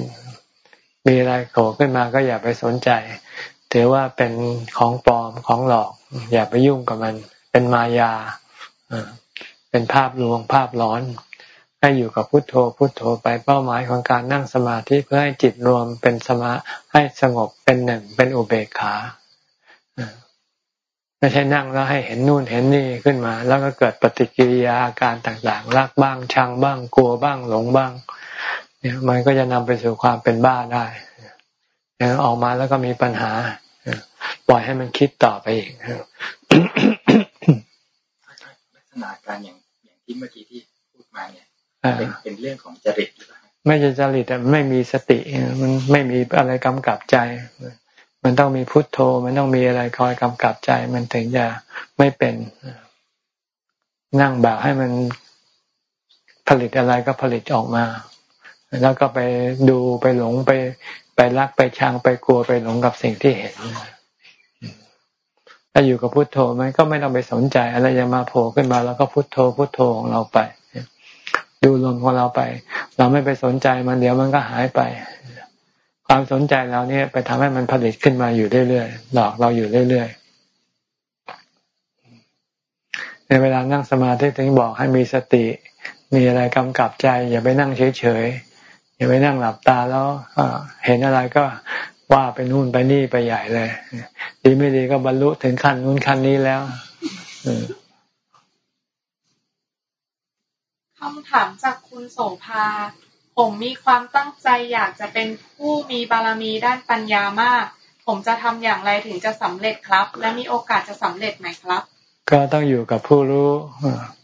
มีอะไรโผล่ขึ้นมาก็อย่าไปสนใจ ถือว่าเป็นของปลอมของหลอก อย่าไปยุ่งกับมัน เป็นมายาเป็นภาพลวงภาพร้อน ให้อยู่กับพุทโธพุทโธไปเป้าหมายของการนั่งสมาธิเพื่อให้จิตรวมเป็นสมาให้สงบเป็นหนึ่งเป็นอุเบกขาไม่ใช่นั่งแล้วให้เห็นนู่นเห็นนี่ขึ้นมา แล้วก็เกิดปฏิกิริยาอาการต่างๆ รักบ้างชังบ้างกลัวบ้างหลงบ้าง เนี่ยมันก็จะนำไปสู่ความเป็นบ้าได้ออกมาแล้วก็มีปัญหาปล่อยให้มันคิดต่อไปอีกลักษณะการอย่างอย่างที่เมื่อกี้ที่พูดมาเนี่ยเป็นเป็นเรื่องของจริตหรือเปล่าไม่ใช่จริตแต่ไม่มีสติ มันไม่มีอะไรกำกับใจ มันต้องมีพุทโธ มันต้องมีอะไรคอยกำกับใจ มันถึงจะไม่เป็นนั่งแบบให้มันผลิตอะไรก็ผลิตออกมา แล้วก็ไปดูไปหลงไปไปรักไปชังไปกลัวไปหลงกับสิ่งที่เห็นถ้าอยู่กับพุทโธมันก็ไม่ต้องไปสนใจ อะไรจะมาโผล่ขึ้นมา แล้วก็พุทโธพุทโธของเราไป ดูลมของเราไป เราไม่ไปสนใจมันเดี๋ยวมันก็หายไป ความสนใจเราเนี่ยไปทำให้มันผลิตขึ้นมาอยู่เรื่อยๆหลอกเราอยู่เรื่อยๆในเวลานั่งสมาธิถึงบอกให้มีสติ มีอะไรกำกับใจ อย่าไปนั่งเฉยๆ อย่าไปนั่งหลับตาแล้วเห็นอะไรก็ว่าไปนู่นไปนี่ไปใหญ่เลย ดีไม่ดีก็บรรลุถึงขั้นนู้นขั้นนี้แล้วคำถามจากคุณโสภา ผมมีความตั้งใจอยากจะเป็นผู้มีบารมีด้านปัญญามาก ผมจะทำอย่างไรถึงจะสำเร็จครับ และมีโอกาสจะสำเร็จไหมครับ ก็ต้องอยู่กับผู้รู้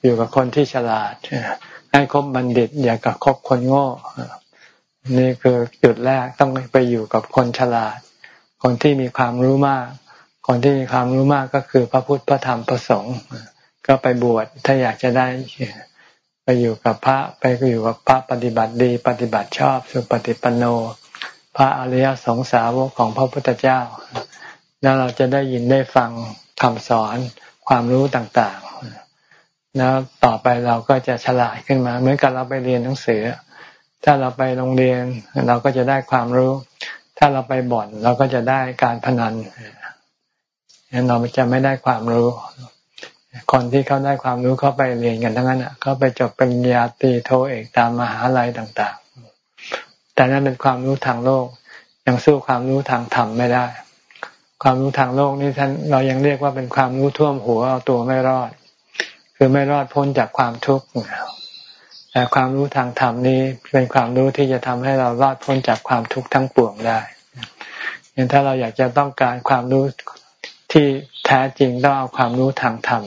อยู่กับคนที่ฉลาดให้คบบัณฑิต อย่ากับคบคนโง่ นี่คือจุดแรกต้องไปอยู่กับคนฉลาด คนที่มีความรู้มาก คนที่มีความรู้มากก็คือพระพุทธพระธรรมพระสงฆ์ก็ไปบวชถ้าอยากจะได้ ไปอยู่กับพระไปอยู่กับพระปฏิบัติดี ปฏิบัติชอบสุปฏิปันโน พระอริยสงสาวกของพระพุทธเจ้า แล้วเราจะได้ยินได้ฟังคำสอนความรู้ต่างๆแล้วต่อไปเราก็จะฉลาดขึ้นมา เหมือนกับเราไปเรียนหนังสือ ถ้าเราไปโรงเรียนเราก็จะได้ความรู้ ถ้าเราไปบ่อนเราก็จะได้การพนันงั้นเราจะไม่ได้ความรู้ คนที่เขาได้ความรู้เขาไปเรียนกันทั้งนั้นอะเขาไปจบปริญญาตรีโทเอกตามมหาลัยต่าง ๆ แต่นั่นเป็นความรู้ทางโลก ยังสู้ความรู้ทางธรรมไม่ได้ ความรู้ทางโลกนี่ท่านเรายังเรียกว่าเป็นความรู้ท่วมหัวเอาตัวไม่รอด คือไม่รอดพ้นจากความทุกข์ แต่ความรู้ทางธรรมนี้เป็นความรู้ที่จะทำให้เรารอดพ้นจากความทุกข์ทั้งปวงได้ยังถ้าเราอยากจะต้องการความรู้ที่แท้จริงต้องเอาความรู้ทางธรรม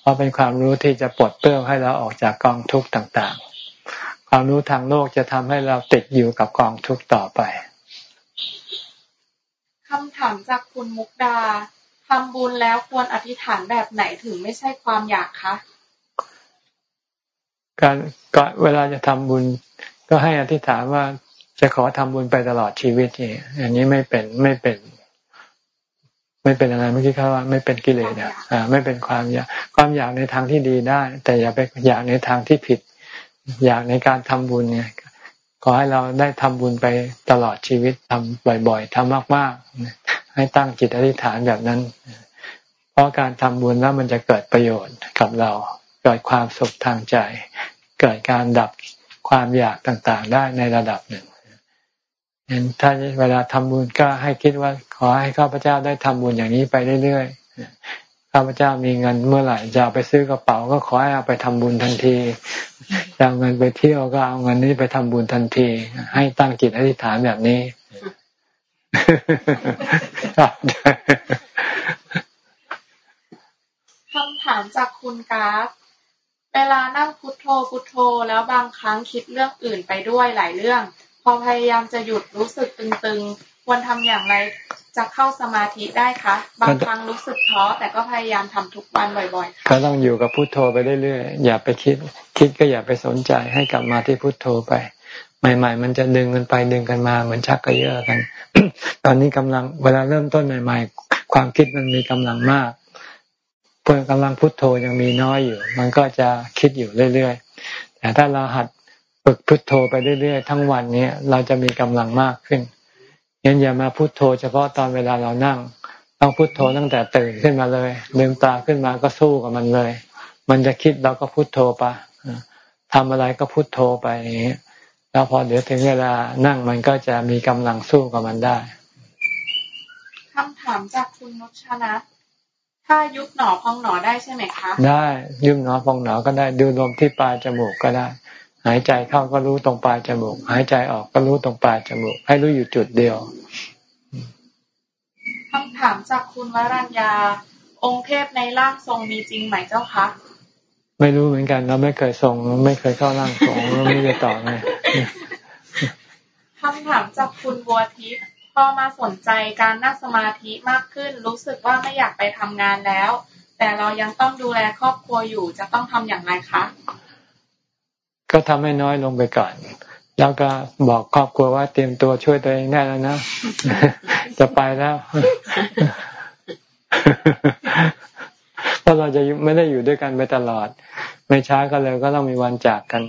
เพราะเป็นความรู้ที่จะปลดเปลื้องให้เราออกจากกองทุกข์ต่างๆ ความรู้ทางโลกจะทำให้เราติดอยู่กับกองทุกข์ต่อไปคำถามจากคุณมุกดาทำบุญแล้วควรอธิษฐานแบบไหนถึงไม่ใช่ความอยากคะ การก็เวลาจะทำบุญ ก็ให้อธิษฐานว่าจะขอทำบุญไปตลอดชีวิตนี่อันนี้ไม่เป็นไม่เป็น ไม่เป็นอะไรเมื่อกี้เขาว่าไม่เป็นกิเลสอ่าไม่เป็นความอยากความอยากในทางที่ดีได้ แต่อย่าไปอยากในทางที่ผิด อยากในการทำบุญเนี่ยขอให้เราได้ทำบุญไปตลอดชีวิตทำบ่อย ๆทำมากๆ ให้ตั้งจิตอธิษฐานแบบนั้น เพราะการทำบุญแล้วมันจะเกิดประโยชน์กับเรา เกิดความสุขทางใจ เกิดการดับความอยากต่างๆ ได้ในระดับหนึ่งเห็นถ้าเวลาทำบุญก็ให้คิดว่า ขอให้ข้าพเจ้าได้ทำบุญอย่างนี้ไปเรื่อยๆข้าพเจ้ามีเงินเมื่อไหร่จะไปซื้อกระเป๋า ก็ขอให้เอาไปทำบุญทันทีจะเอาเงินไปเที่ยวก็เอาเงินนี้ไปทำบุญทันที ให้ตั้งจิตอธิษฐานแบบนี้คำถามจากคุณกราฟ เวลานั่งพุทโธพุทโธ แล้วบางครั้งคิดเรื่องอื่นไปด้วยหลายเรื่อง พอพยายามจะหยุดรู้สึกตึงๆ ควรทำอย่างไรจะเข้าสมาธิได้คะ บางครั้งรู้สึกท้อแต่ก็พยายามทำทุกวันบ่อยๆก็ต้องอยู่กับพุทโธไปเรื่อยๆ อย่าไปคิด คิดก็อย่าไปสนใจให้กลับมาที่พุทโธไป ใหม่ ๆ มันจะดึงกันไปดึงกันมาเหมือนชักกระเยาะกัน ตอนนี้กำลังเวลาเริ่มต้นใหม่ ๆ ความคิดมันมีกำลังมาก เพื่อกำลังพุทโธยังมีน้อยอยู่ มันก็จะคิดอยู่เรื่อยๆ แต่ถ้าเราหัดฝึกพุทโธไปเรื่อยๆ ทั้งวันนี้เราจะมีกำลังมากขึ้นยันอย่ามาพุทโธ เฉพาะตอนเวลาเรานั่ง ต้องพุทโธตั้งแต่ตื่นขึ้นมาเลยลืมตาขึ้นมาก็สู้กับมันเลย มันจะคิดเราก็พุทโธไปทำอะไรก็พุทโธไปอย่างนี้แล้วพอเดี๋ยวถึงเวลานั่งมันก็จะมีกำลังสู้กับมันได้คำถามจากคุณนชนะ ถ้ายุบหนอพองหนอได้ใช่ไหมคะ ได้ยุบหนอพองหนอก็ได้ดูลมที่ปลายจมูกก็ได้ หายใจเข้าก็รู้ตรงปลายจมูก หายใจออกก็รู้ตรงปลายจมูก ให้รู้อยู่จุดเดียวำถามจากคุณวรัญญา องค์เทพในร่างทรงมีจริงไหมเจ้าคะไม่รู้เหมือนกันเราไม่เคยทรงไม่เคยเข้าร่างทรงเราไม่ได้ตอบไงคำถามจากคุณบัวทิพย์ พอมาสนใจการนั่งสมาธิมากขึ้น รู้สึกว่าไม่อยากไปทำงานแล้ว แต่เรายังต้องดูแลครอบครัวอยู่จะต้องทำอย่างไรคะก็ทำให้น้อยลงไปก่อน แล้วก็บอกครอบครัวว่าเตรียมตัวช่วยตัวเองได้แล้วนะ จะไปแล้วเพราะเราจะไม่ได้อยู่ด้วยกันไปตลอด ไม่ช้าก็เร็วก็ต้องมีวันจากกัน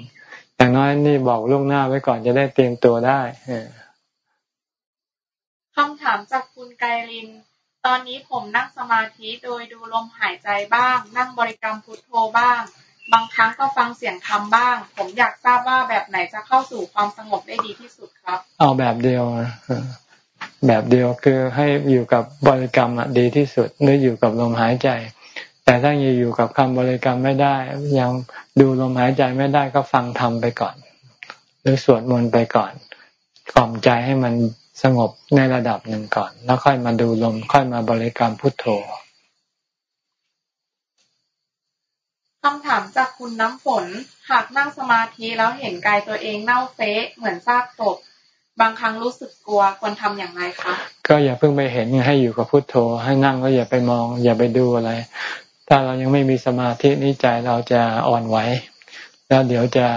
อย่างน้อยนี่บอกล่วงหน้าไว้ก่อนจะได้เตรียมตัวได้ คำถามจากคุณไกริน ตอนนี้ผมนั่งสมาธิโดยดูลมหายใจบ้าง นั่งบริกรรมพุทโธบ้าง บางครั้งก็ฟังเสียงธรรมบ้าง ผมอยากทราบว่าแบบไหนจะเข้าสู่ความสงบได้ดีที่สุดครับ เอาแบบเดียวแบบเดียวคือให้อยู่กับบริกรรมดีที่สุดหรืออยู่กับลมหายใจ แต่ถ้ายังอยู่กับคำบริกรรมไม่ได้ ยังดูลมหายใจไม่ได้ก็ฟังธรรมไปก่อน หรือสวดมนต์ไปก่อนกล่อมใจให้มัน สงบในระดับหนึ่งก่อน แล้วค่อยมาดูลม ค่อยมาบริกรรมพุทโธคำถามจากคุณน้ำฝน หากนั่งสมาธิแล้วเห็นกายตัวเองเน่าเฟะเหมือนซากศพบางครั้งรู้สึกกลัวควรทำอย่างไรคะ ก็อย่าเพิ่งไปเห็นให้อยู่กับพุทโธ ให้นั่งก็อย่าไปมอง อย่าไปดูอะไร ถ้าเรายังไม่มีสมาธินิใจเราจะอ่อนไหวแล้วเดี๋ยวจะ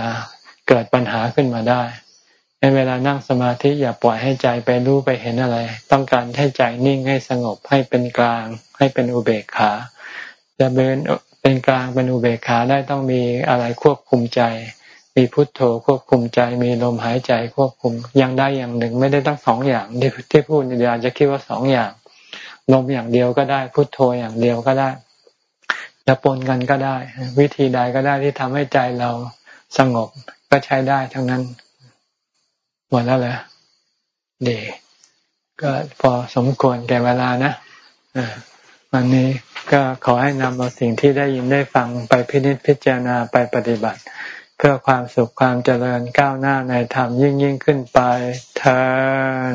เกิดปัญหาขึ้นมาได้ใน เวลานั่งสมาธิอย่าปล่อยให้ใจไปรู้ไปเห็นอะไร ต้องการให้ใจนิ่งให้สงบให้เป็นกลาง ให้เป็นอุเบกขาจะเป็นเป็นกลางเป็นอุเบกขาได้ต้องมีอะไรควบคุมใจ มีพุทโธควบคุมใจ มีลมหายใจควบคุมย่างได้อย่างหนึ่งไม่ได้ตั้งสองอย่างที่ที่พูดเดี๋ยวจะคิดว่าสองอย่างลมอย่างเดียวก็ได้พุทโธอย่างเดียวก็ได้จะปนกันก็ได้ วิธีใดก็ได้ที่ทำให้ใจเราสงบก็ใช้ได้ทั้งนั้น หมดแล้วเหรอดีก็พอสมควรแก่เวลานะวันนี้ก็ขอให้นำเอาสิ่งที่ได้ยินได้ฟังไปพินิจพิจารณาไปปฏิบัติ เพื่อความสุขความเจริญก้าวหน้าในธรรมยิ่งยิ่งขึ้นไปเธอ